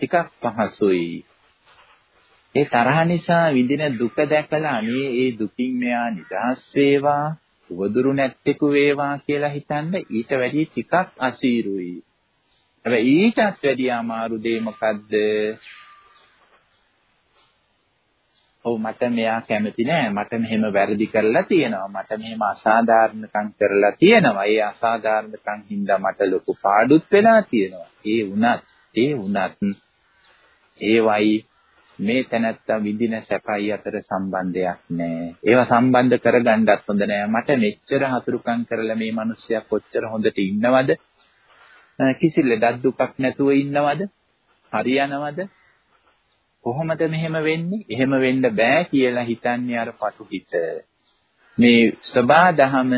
ටිකක් පහසුයි. ඒ තරහ නිසා විඳින දුක දැකලා අනේ ඒ දුකින් මෙයා නිදහස් වේවා, උවදුරු නැත්තේකු වේවා කියලා හිතනද ඊට වැඩි ටිකක් අසීරුයි. හැබැයි ඊටත් වැඩි අමාරු දේ මොකද්ද? ඔව් මට මෙයා කැමති නෑ. මට මෙහෙම වැරදි කරලා තියෙනවා. මට මෙහෙම අසාධාරණකම් කරලා තියෙනවා. ඒ අසාධාරණකම් හින්දා මට ලොකු පාඩුත් වෙලා තියෙනවා. ඒ වුණත් ඒ වුණත් ඒවයි මේ තැනත්තා විඳින සැපයි අතර සම්බන්ධයක් නෑ. ඒවා සම්බන්ධ කරගන්නත් හොඳ නෑ. මට මෙච්චර හතුරුකම් කරලා මේ මිනිස්සයා කොච්චර හොඳට ඉන්නවද? කිසි ලෙඩක් දුකක් නැතුව ඉන්නවද? හරියනවද? කොහොමද මෙහෙම වෙන්නේ? එහෙම වෙන්න බෑ කියලා හිතන්නේ අර පටු හිත. මේ සබා දහම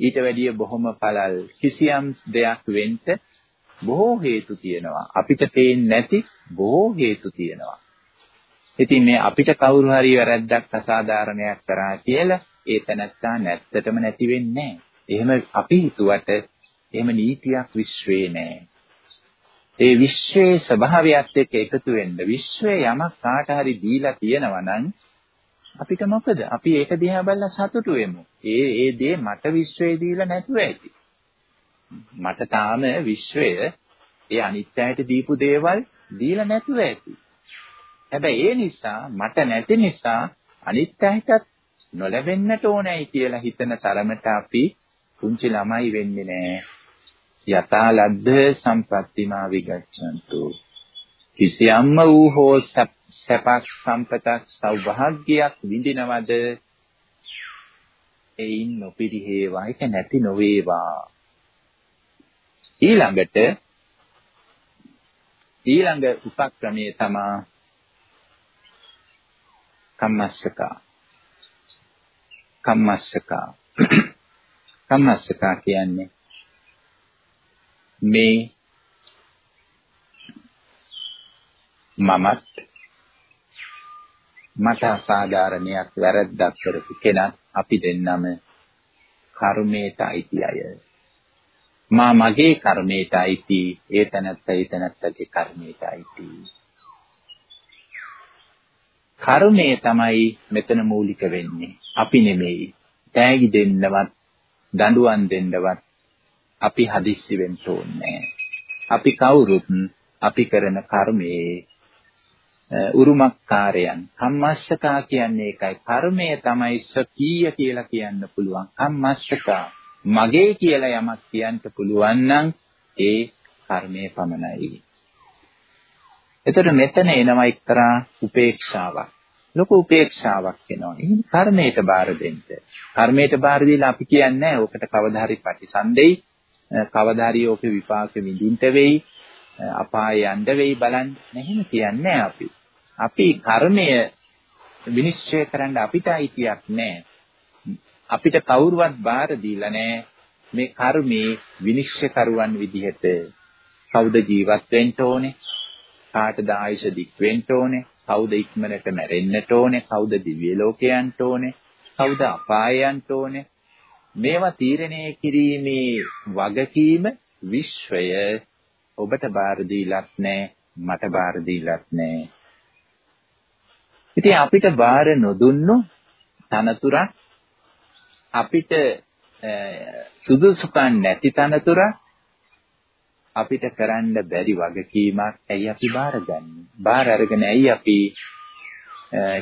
ඊට වැඩිය බොහොම පළල් කිසියම් දෙයක් වෙන්න බොහෝ හේතු තියෙනවා. අපිට පේන්නේ නැති බොහෝ හේතු තියෙනවා. ඉතින් මේ අපිට කවුරු හරි වැරැද්දක් අසාධාරණයක් කරා කියලා ඒ තැනත්තා නැත්තටම නැති වෙන්නේ නැහැ. එහෙම අපි හිතුවට එහෙම නීතියක් විශ්වේ නැහැ. ඒ විශ්වයේ ස්වභාවයත් එක්ක එකතු වෙන්න විශ්වයේ යමක් කාට හරි දීලා තියෙනවා නම් අපිට මොකද? අපි ඒක දිහා බලලා සතුටු වෙමු. ඒ ඒ දේ මට විශ්වයේ දීලා නැතුව ඇති. මට තාම විශ්වය ඒ අනිත්‍යයට දීපු දේවල් දීලා නැතුව ඇති. හැබැයි ඒ නිසා මට නැති නිසා අනිත්‍යයටත් නොලැබෙන්නට ඕනෑයි කියලා හිතන තරමට අපි පුංචි ළමයි වෙන්නේ නැහැ. යතා ලද්ද සම්පත්තිමා විගච්ඡන්තු. කිසියම්ම වූ හෝ සැපක් සම්පතක් සෞභාග්‍යයක් විඳිනවද? එයින් නොපිරිහේවා. ඒක නැති නොවේවා. ඊළඟට ඊළඟ උපක්‍රමයේ තමා කම්මස්සකා. කම්මස්සකා. කම්මස්සකා කියන්නේ මේ මමත් මට අසාධාරණයක් වැරද්දක් කරපු කෙනා අපි දෙන්නම කර්මයට අයිති අය. මා මගේ කර්මයට අයිති ඒ තැනත්ත ඒ තැනත්තගේ කර්මයට අයිති. කර්මය තමයි මෙතන මූලික වෙන්නේ. අපි නෙමෙයි. තෑගි දෙන්නවත් දඬුවම් දෙන්නවත් අපි හදිස්සි වෙන්න ඕනේ. අපි කවුරුත් අපි කරන කර්මයේ උරුමකාරයන්. කම්මස්සකා කියන්නේ ඒකයි. කර්මය තමයි සකීය කියලා කියන්න පුළුවන්. කම්මස්සකා. මගේ කියලා යමක් කියන්න පුළුවන් නම් ඒ කර්මය පමණයි. එතකොට මෙතන එනවා එක්තරා උපේක්ෂාවක්. ලොකු උපේක්ෂාවක් එනවා. එහෙනම් කර්මයට බාර දෙන්න. කර්මයට බාර දීලා අපි කියන්නේ ඕකට කවදා හරි ප්‍රතිසන්දෙයි. කවදා හරි ඕකේ විපාක විඳින්න වෙයි අපාය යන්න වෙයි බලන්න. එහෙම කියන්නේ අපි. අපි කර්මය විනිශ්චය කරන්න අපිට අයිතියක් නැහැ. අපිට කවුරුවත් බාර දීලා නැහැ මේ කර්මයේ විනිශ්චය කරුවන් විදිහට. කවුද ජීවත් වෙන්න ඕනේ? කාටද ආයුෂ දික් වෙන්න ඕනේ? කවුද ඉක්මනට මැරෙන්නට ඕනේ? කවුද දිව්‍ය ලෝකයන්ට ඕනේ? කවුද අපායයන්ට ඕනේ? මේවා තීරණය කිරීමේ වගකීම විශ්වය. ඔබට බාර දීලත් නැහැ මට බාර දීලත් නැහැ ඉතින් අපිට බාර නොදුන්නු තනතුරක් අපිට සුදුසුකම් නැති තනතුරක් අපිට කරන්න බැරි වගකීමක් ඇයි අපි බාරගන්නේ? බාර අරගෙන ඇයි අපි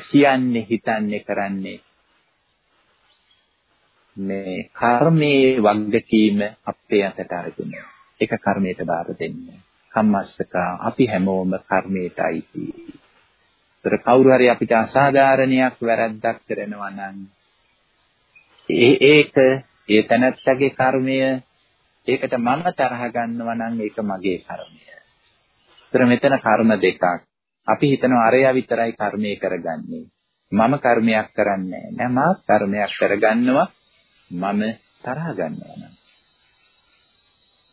කියන්නේ හිතන්නේ කරන්නේ? මේ කර්මයේ වගකීම අපේ අතට අරගෙන ඒක කර්මයට බාර දෙන්න. කම්මස්සක අපි හැමෝම කර්මයට අයිති. ඒතර කවුරු හරි අපිට අසාධාරණයක් වැරද්දක් කරනවා නම් ඒ ඒක ඒ තනත්තගේ කර්මය ඒකට මම තරහ ගන්නවා නම් ඒක මගේ කර්මය. ඒතර මෙතන කර්ම දෙකක්. අපි හිතනවා අරයා විතරයි කර්මය කරගන්නේ. මම කර්මයක් කරන්නේ නැහැ. මාත් කර්මයක් කරගන්නවා මම තරහ ගන්නවා නම්.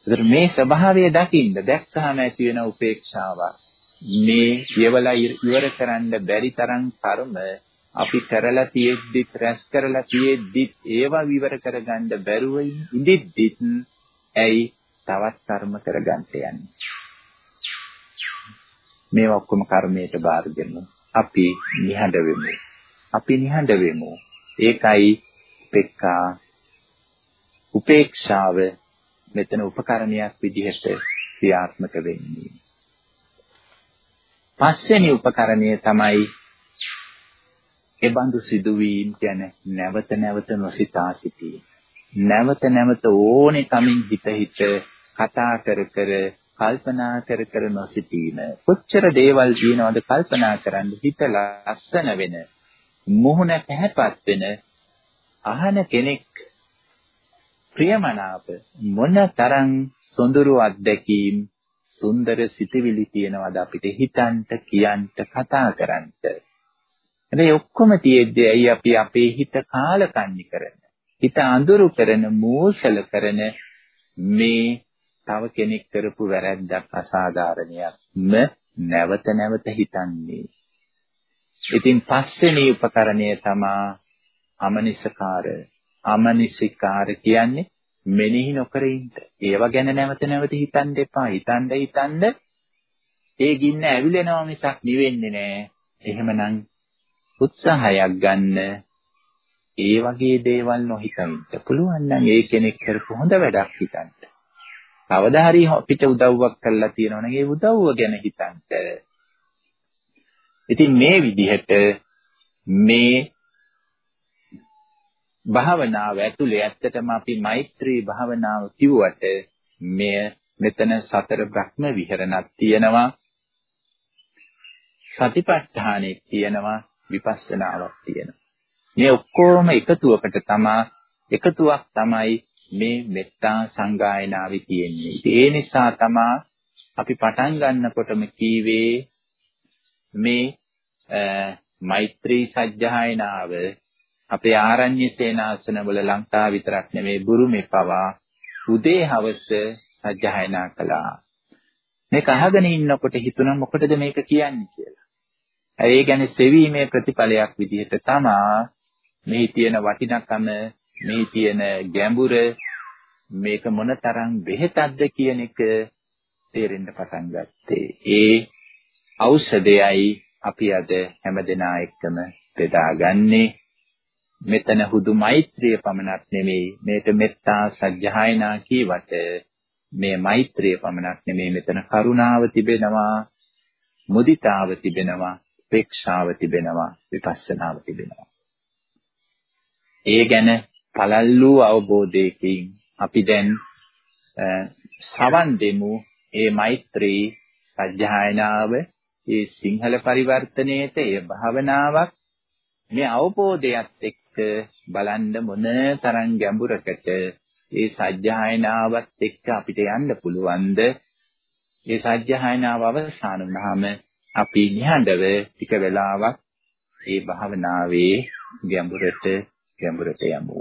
ඒතර මේ ස්වභාවය දකින්න දැක්කහම ඇති වෙන උපේක්ෂාවක්. මේ යවලා ඉවර කරන්න බැරි තරම් කර්ම අපි කරලා තියෙද්දිත් රැස් කරලා තියෙද්දිත් ඒවා විවර කරගන්න බැරුව ඉඳිද්දිත් ඇයි තවත් කර්ම කරගන්න යන්නේ මේවා ඔක්කොම කර්මයට බාර දෙමු අපි නිහඬ වෙමු අපි නිහඬ වෙමු ඒකයි උපේක්ඛා උපේක්ෂාව මෙතන උපකරණයක් විදිහට ක්‍රියාත්මක වෙන්නේ පස්වෙනි උපකරණය තමයි එබඳු සිදුවීම් ගැන නැවත නැවත නොසිතා සිටීම. නැවත නැවත ඕනේ කමින් හිත හිත කතා කර කර කල්පනා කර කර නොසිටීම. කොච්චර දේවල් කියනවද කල්පනා කරන්න හිත ලස්සන වෙන මුහුණ පැහැපත් වෙන අහන කෙනෙක් ප්‍රියමනාප මොන තරම් සොඳුරු අත්දැකීම් සුන්දර සිතවිලි තියනවාද අපිට හිතන්ට කියන්ට කතා කරන්නට හැබැයි ඔක්කොම තියෙද්දී ඇයි අපි අපේ හිත කාලකන්ණි කරන හිත අඳුරු කරන මෝසල කරන මේ තව කෙනෙක් කරපු වැරැද්දක් අසාධාරණයක්ම නැවත නැවත හිතන්නේ. ඉතින් පස්වෙනි උපකරණය තමා අමනිසකාර අමනිසිකාර කියන්නේ මෙනෙහි නොකර ඉන්න. ඒව ගැන නැවත නැවත හිතන්න එපා. හිතන්න හිතන්න ඒ ගින්න ඇවිලෙනවා මිසක් නිවෙන්නේ නෑ. එහෙමනම් උත්සාහයක් ගන්න ඒ වගේ දේවල් නොහිතන්න. පුළුවන් නම් ඒ කෙනෙක් කරපු හොඳ වැඩක් හිතන්න. කවදා හරි අපිට උදව්වක් කරලා තියෙනවා නම් ඒ උදව්ව ගැන හිතන්න. ඉතින් මේ විදිහට මේ භාවනාව ඇතුලේ ඇත්තටම අපි මෛත්‍රී භාවනාව කිව්වට මෙය මෙතන සතර බ්‍රහ්ම විහරණක් තියෙනවා. සතිපට්ඨානෙක් තියෙනවා විපස්සනාවක් තියෙනවා. මේ ඔක්කොම එකතුවකට තමා එකතුවක් තමයි මේ මෙත්තා සංගායනාවේ තියෙන්නේ. ඒ නිසා තමා අපි පටන් ගන්නකොටම කීවේ මේ මෛත්‍රී සජ්ජායනාව අපේ ආරණ්‍ය සේනාසනවල ලංකාව විතරක් නෙමෙයි බුරුමේ පවා උදේ හවස සජ්ජායනා කළා. මේක අහගෙන ඉන්නකොට හිතුණා මොකටද මේක කියන්නේ කියලා. ඒ කියන්නේ සෙවීමේ ප්‍රතිඵලයක් විදිහට තමා මෙහි තියෙන වටිනකම, මෙහි තියෙන ගැඹුර, මේක මොනතරම් බෙහෙතක්ද කියන එක තේරෙන්න පටන් ගත්තේ. ඒ ඖෂධයයි අපි අද හැමදෙනා එක්කම බෙදාගන්නේ. මෙතන හුදු මෛත්‍රිය පමණක් නෙමෙයි. මේක මෙත්තා සජ්ජහායනා කීවට මේ මෛත්‍රිය පමණක් නෙමෙයි. මෙතන කරුණාව තිබෙනවා මුදිතාව තිබෙනවා උපේක්ෂාව තිබෙනවා විපස්සනාව තිබෙනවා. ඒ ගැන පළල් වූ අවබෝධයකින් අපි දැන් සවන් දෙමු ඒ මෛත්‍රී සත්‍යයනාව ඒ සිංහල පරිවර්තනයේට ඒ භාවනාවක් මේ අවබෝධයත් එක්ක බලන්න මොන තරම් ගැඹුරකට ඒ සත්‍යයනාවත් එක්ක අපිට යන්න පුළුවන්ද? ඒ සත්‍යයනාව අවසන් වුණාම අපි නිහඬව ටික වෙලාවක් ඒ භාවනාවේ ගැඹුරට ගැඹුරට යමු.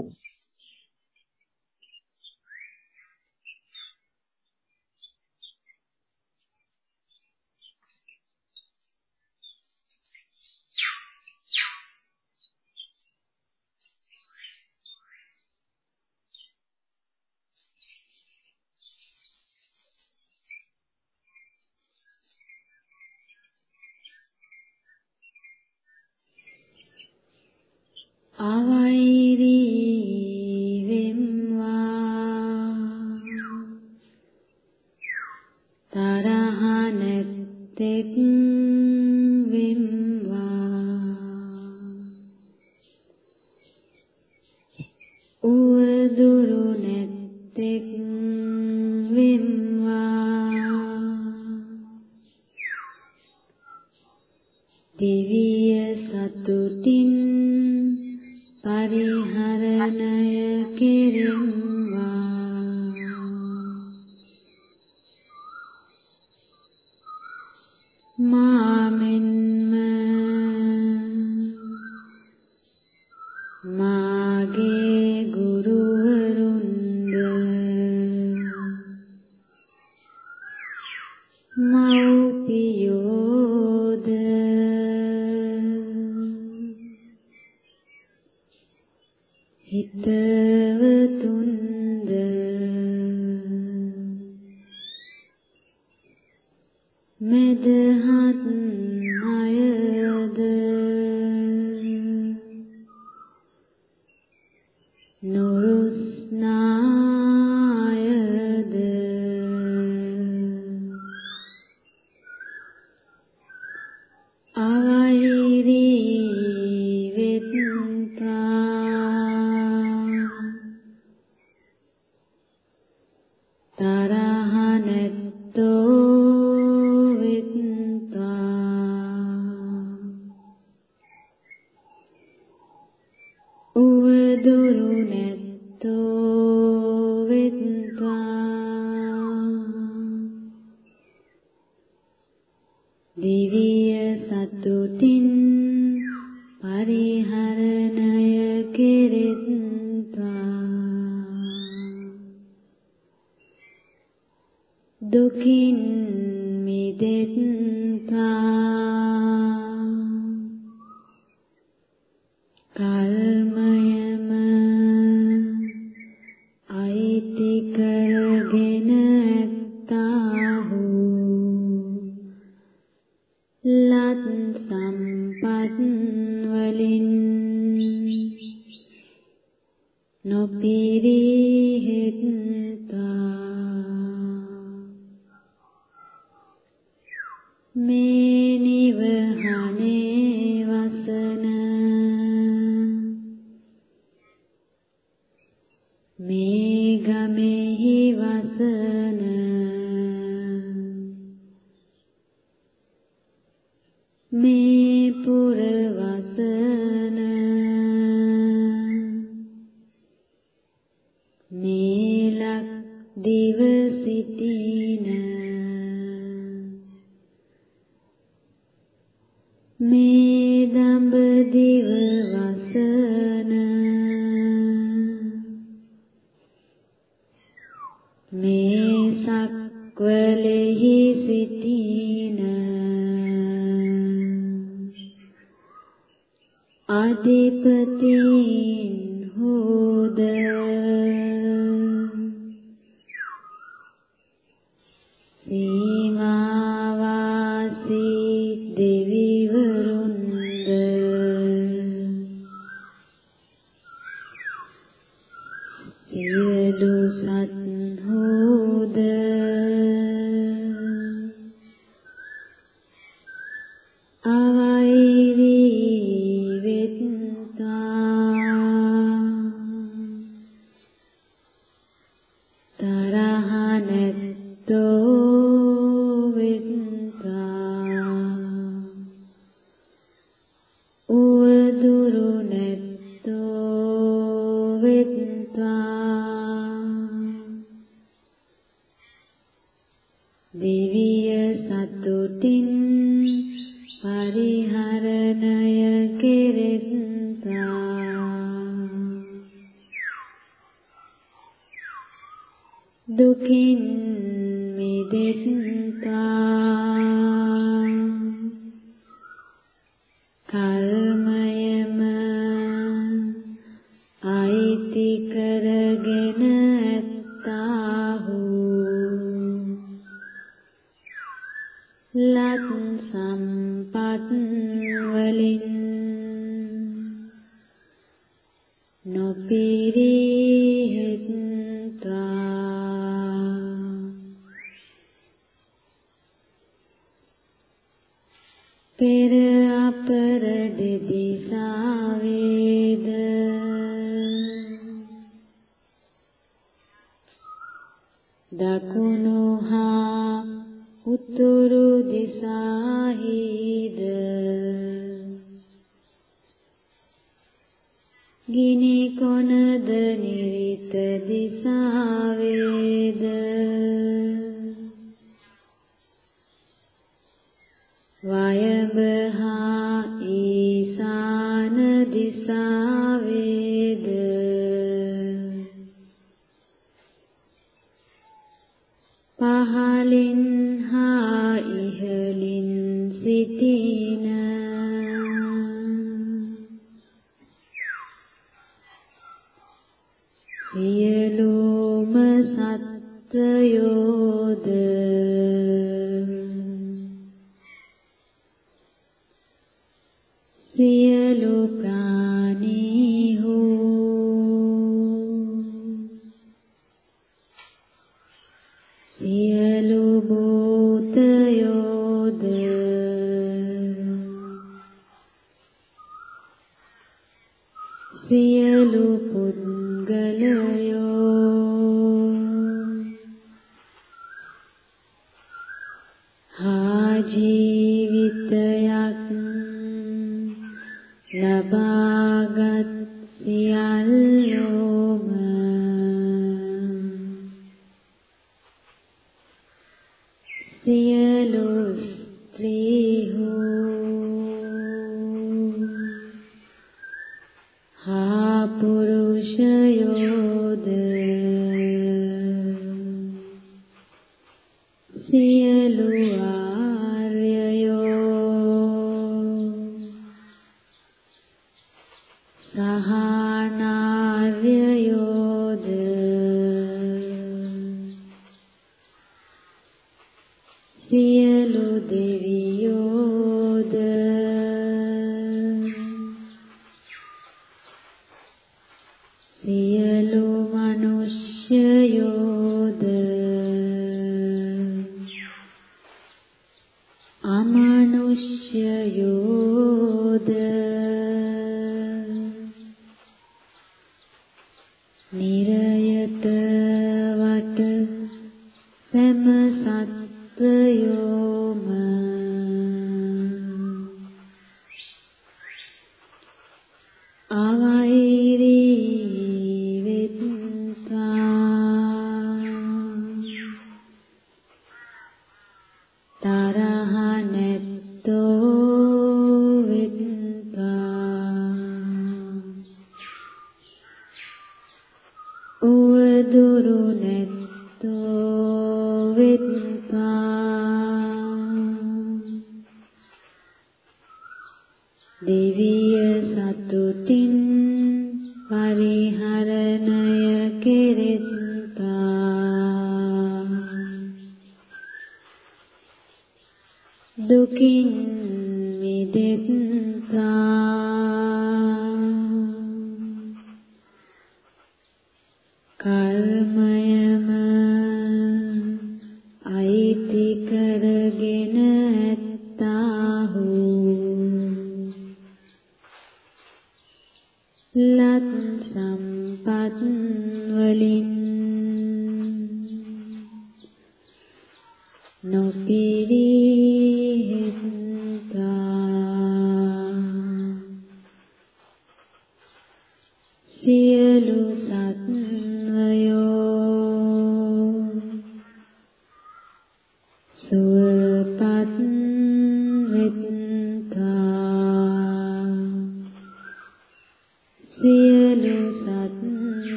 යබහා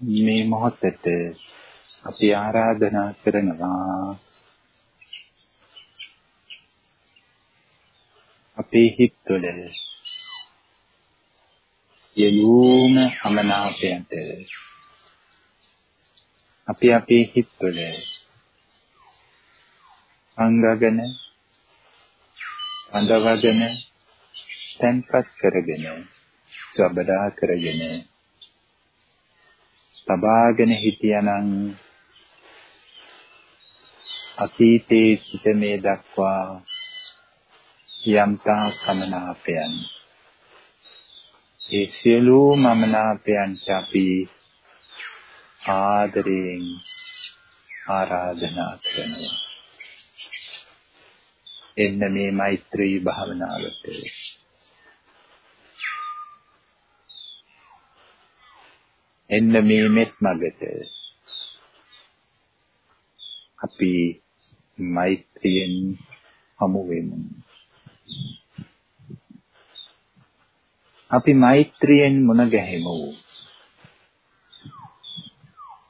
මේ මොහොතට අපි ආරාධනා කරනවා. අපේ හිත්වල යලුම අමනාපයට අපි අපේ හිත්වල අංගගෙන අඳවගෙන තැන්පත් කරගෙන සබදා කරගෙන තබාගෙන හිටියානම් අතීතයේ සිට මේ දක්වා යම්තා කමනාපයන් ඒ සියලු මමනාපයන්ට අපි ආදරයෙන් ආරාධනා කරනවා. එන්න මේ මෛත්‍රී භාවනාවට එන්න මේ මෙත් මගට අපි මෛත්‍රියෙන් හමු වෙමු. අපි මෛත්‍රියෙන් මුණ ගැහෙමු.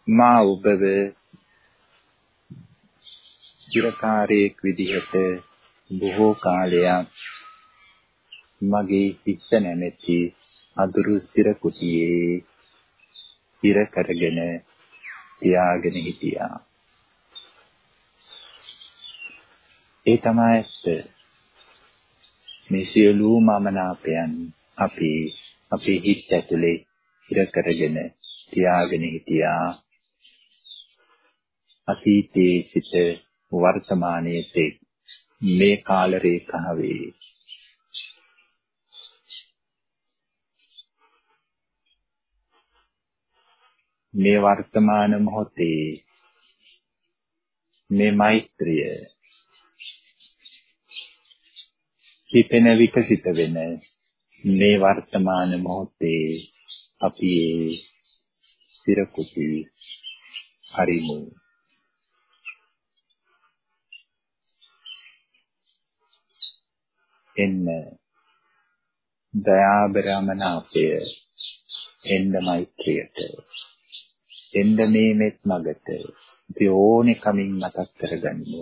මා ඔබව චිරකාරයෙක් විදිහට බොහෝ කාලයක් මගේ හිත නැමැති අඳුරු සිර කුටියේ ඉර කරගෙන තියාගෙන හිටියා. ඒ තමයි ඇත්ත. මේ සියලු මමනාපයන් අපි අපේ හිත ඇතුලේ ඉර කරගෙන තියාගෙන හිටියා. අතීතයේ සිට වර්තමානයේ මේ කාල රේඛාවේ මේ වර්තමාන මොහොතේ මේ මෛත්‍රිය හිතෙන විකසිත වෙන මේ වර්තමාන මොහොතේ අපි සිර කුටි හරිමු. එන්න දයාබරමනාපය එන්න මෛත්‍රියට. එන්න මේ මෙත් මගට අපි ඕනේ කමින් මතක් කරගන්නු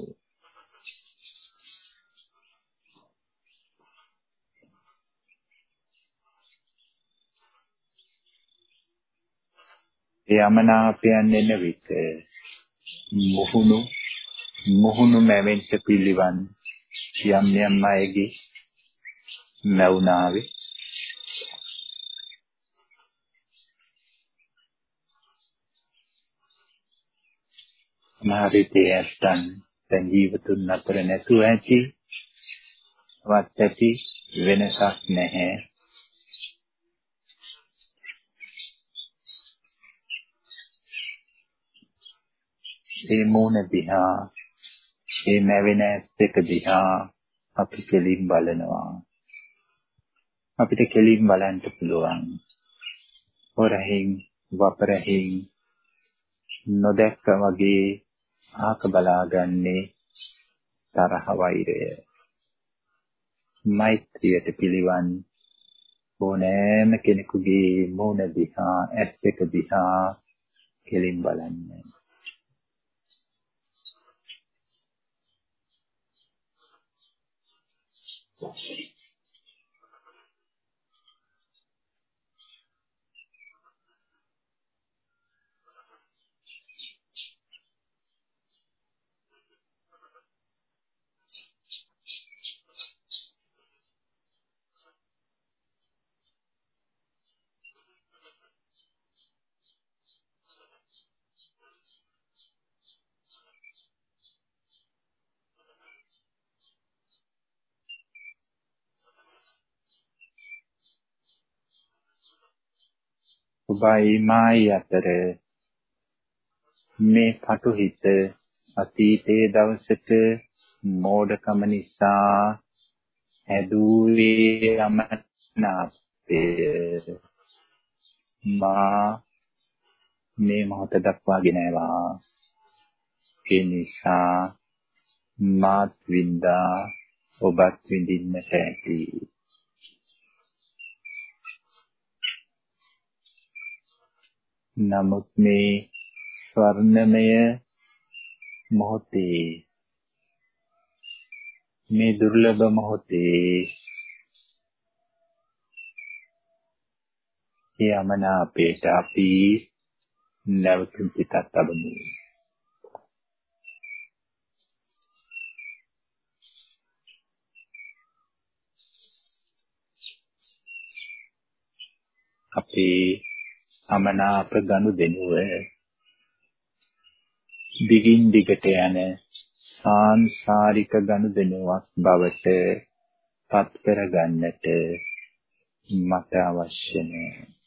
ඒ අමනාපයන් එන විට මුහුණු මුහුණු මැවෙන්න පිළිවන් යම් යම් අයගේ මැවුනාවේ නාරිතේ ඇත්තන් දැන් ජීවතුන් අතර නැතුව ඇති වත් ඇති වෙනසක් නැහැ. ඒ මූණ දිහා ඒ නැවෙන ඇස් දෙක දිහා අපි කෙලින් බලනවා. අපිට කෙලින් බලන්න පුළුවන්. හොරහින් වපරහින් නොදැක්ක වගේ ආක බලාගන්නේ තරහ වෛරය මෛත්‍රියට පිළිවන් ඕනෑම කෙනෙකුගේ මූණ දිහා ඇස් දෙක දිහා කෙලින් බලන්නේ ඔබයි මායි අතර. මේ පටු හිත අතීතයේ දවසක මෝඩකම නිසා හැදුවේ යමනාපය මා මේ මොහොත දක්වා ගෙනවා ඒ නිසා මාත් වින්දා ඔබත් විඳින්නට ඇති. නමුත් මේ ස්වර්ණමය මොහොතේ මේ දුර්ලභ මොහොතේ යමනාපේට අපි නැවතුම් පිටත් අබමු අපේ අමනාප ගනුදෙනුව දිගින් දිගට යන සාංශාරික ගනුදෙනුවක් බවට පත් කරගන්නට මට අවශ්‍ය නැහැ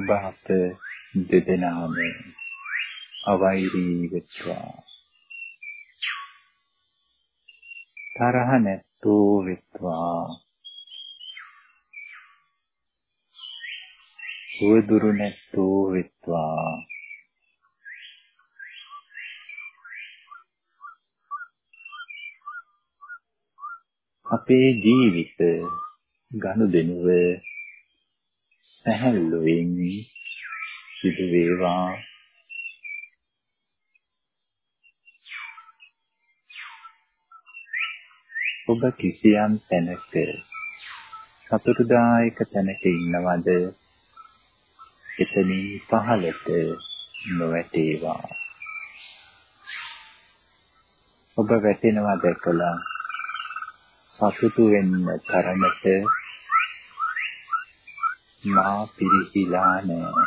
ඔබ අප දෙදෙනාම අවෛරී වෙත්වා. තරහ නැත්තෝ වෙත්වා. උවදුරු නැත්තෝ වෙත්වා. අපේ ජීවිත ගනුදෙනුව සැහැල්ලුවෙන් සිදු වේවා ඔබ කිසියම් තැනක සතුටුදායක තැනක ඉන්නවද? එතනින් පහළට නොවැටේවා. ඔබ වැටෙනවා දැකලා සතුටු වෙන්න තරමට මා පිරිහිලා නෑ.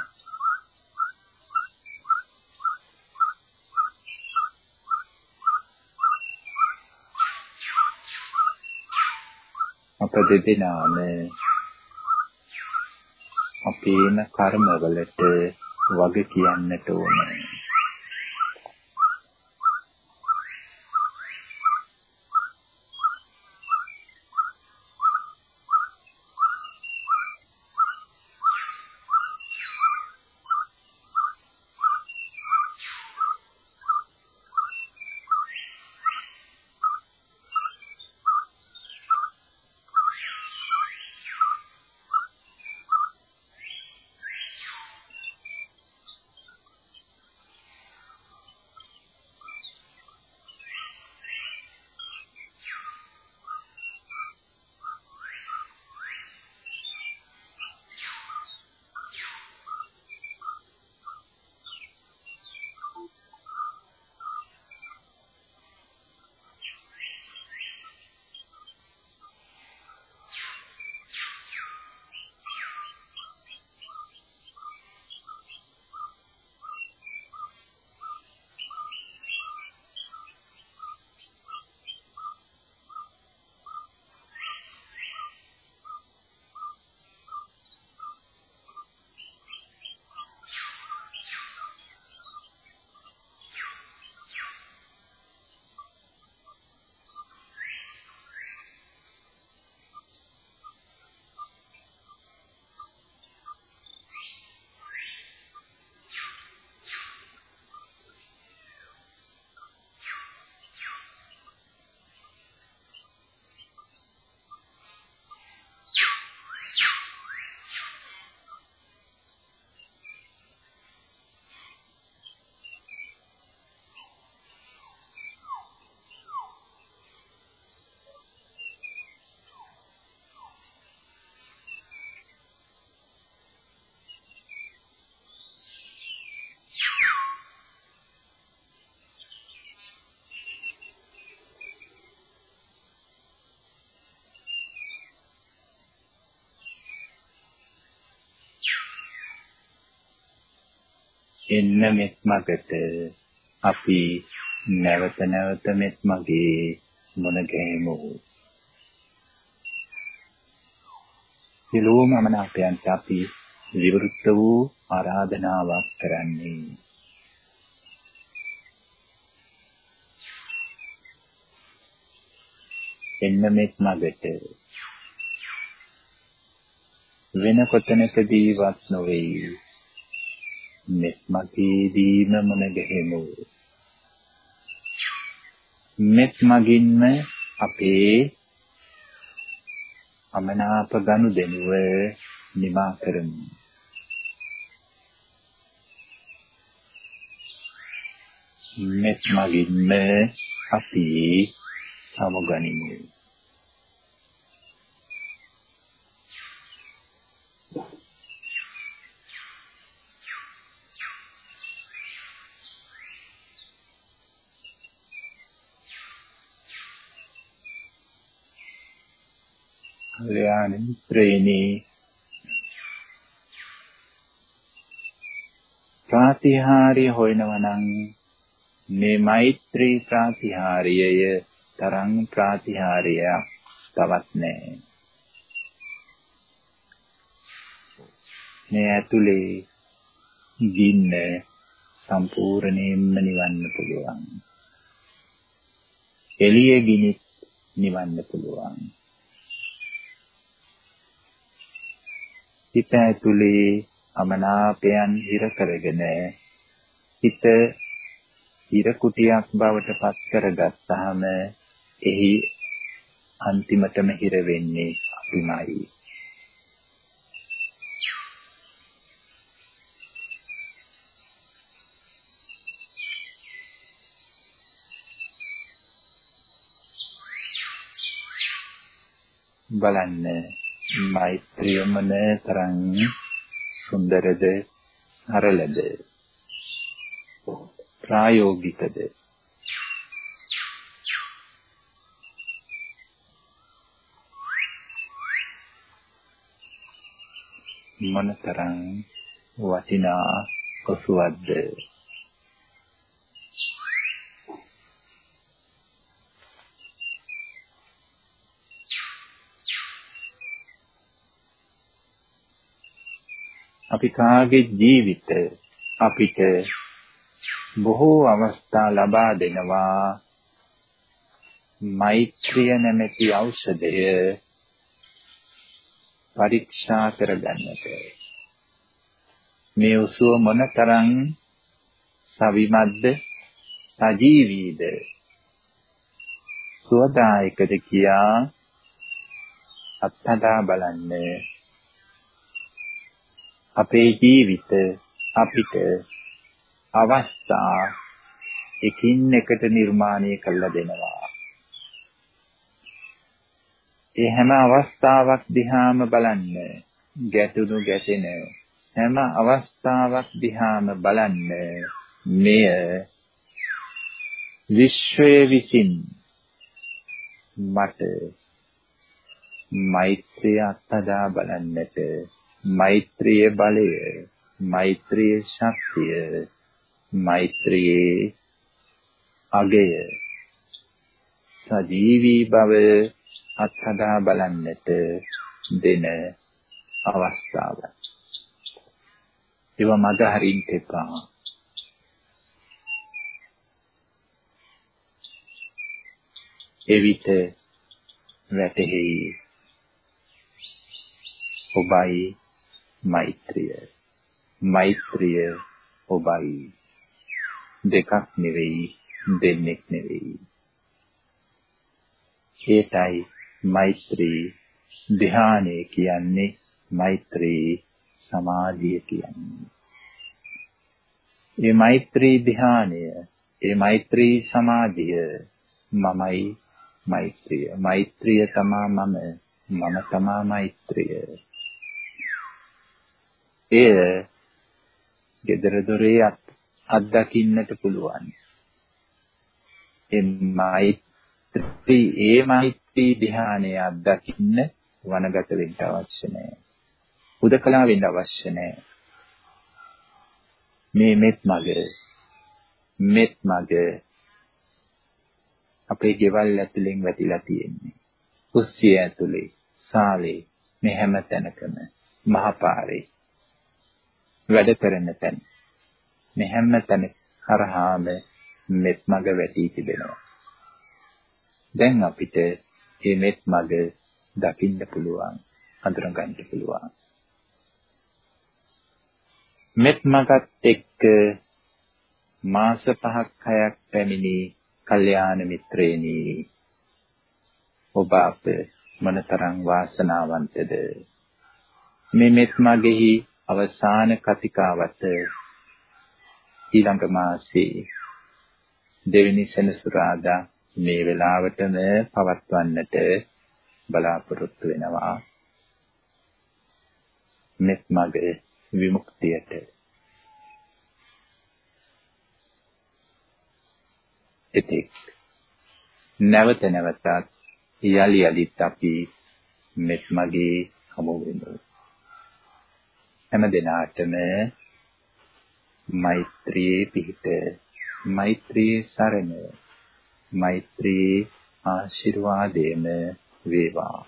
අප දෙදෙනාම අපේම කර්මවලට වග කියන්නට ඕනේ. එන්න මෙත් මගට අපි නැවත නැවත මෙත් මගේ මුණ ගැහෙමු. සියලුම අමනාපයන්ට අපි විවෘත වූ ආරාධනාවක් කරන්නේ. එන්න මෙත් මගට වෙන කොතැනකදීවත් නොවේ මෙත් මගේදීම මුණ ගැහෙමු? මෙත් මගින්ම අපේ අමනාප ගනුදෙනුව නිමා කරමු. මෙත් මගින්ම අපි සමුගනිමු. කල්යාණ මිත්‍රේනි ප්‍රාතිහාර්ය හොයනවා නම් මේ මෛත්‍රී ප්‍රාතිහාර්යය තරම් ප්‍රාතිහාර්යයක් තවත් නැහැ. මේ ඇතුලේ ගින්න සම්පූර්ණයෙන්ම නිවන්න පුළුවන්. එළිය ගිනිත් නිවන්න පුළුවන්. හිත ඇතුලේ අමනාපයන් හිර කරගෙන හිත හිර කුටියක් බවට පත් කරගත්තාම එහි අන්තිමටම හිර වෙන්නේ අපිමයි. බලන්න මෛත්‍රිය මොන තරම් සුන්දරද සරලද? ප්‍රායෝගිකද? මොනතරම් වටිනා කොසුවක්ද? අපි කාගේ ජීවිත අපිට බොහෝ අවස්ථා ලබා දෙනවා. මෛත්‍රිය නැමැති ඖෂධය පරීක්ෂා කරගන්නට මේ උසුව මොනතරම් සවිමත්ද සජීවීද? සුවදායකද කියා අත්හදා බලන්නේ. අපේ ජීවිත අපිට අවස්ථා එකින් එකට නිර්මාණය කරලා දෙනවා. ඒ හැම අවස්ථාවක් දිහාම බලන්න ගැටුණු ගැටෙන හැම අවස්ථාවක් දිහාම බලන්න මෙය විශ්වය විසින් මට මෛත්‍රිය අත්හදා බලන්නට මෛත්‍රියේ බලය මෛත්‍රියේ ශක්තිය මෛත්‍රියේ අගය සජීවී බව අත්හදා බලන්නට දෙන අවස්ථාව. ඒව මග හරින්න එපා. එවිට වැටහෙයි ඔබයි මෛත්‍රිය. මෛත්‍රිය ඔබයි. දෙකක් නෙවෙයි දෙන්නෙක් නෙවෙයි. ඒතයි මෛත්‍රී ධ්‍යානය කියන්නේ. මෛත්‍රී සමාධිය කියන්නේ. ඒ මෛත්‍රී ධ්‍යානය ඒ මෛත්‍රී සමාධිය මමයි මෛත්‍රිය. මෛත්‍රිය තමා මම මම තමා මෛත්‍රිය. එය gedara dore අත්දකින්නට පුළුවන්. එමයිත්‍රි ඒ මෛත්‍රී ධ්‍යානය අත්දකින්න වනගත වෙන්න අවශ්‍ය නැහැ. උදකලා වෙන්න අවශ්‍ය නැහැ. මේ මෙත් මග මෙත් මග අපේ ගෙවල් ඇතුලෙන් වැටිලා තියෙන්නේ. කුස්සිය ඇතුලේ, සාලේ මේ හැම තැනකම මහපාරේ වැඩ කරන තැන. මේ හැම තැන හරහාම මෙත් මග වැටී තිබෙනවා. දැන් අපිට මේ මෙත් මග දකින්න පුළුවන්, හඳුනගන්න පුළුවන්. මෙත් මගත් එක්ක මාස 5ක් 6ක් පැමිණි කල්යාණ මිත්‍රේනි ඔබ අප මනතරං වාසනාවන්තද මේ මෙත් මගෙහි අවසාන කතිකාවත ඊළඟ මාසේ දෙවෙනි සෙනසුරාදා මේ වෙලාවටම පවත්වන්නට බලාපොරොත්තු වෙනවා. මෙත් මග විමුක්තියට. එතෙක් නැවත නැවතත් යලි යලිත් අපි මෙත් මගේ හමු වෙමු. හැම දිනාටම මෛත්‍රියේ පිහිට මෛත්‍රියේ සරණ මෛත්‍රියේ ආශිර්වාදයෙන් වේවා.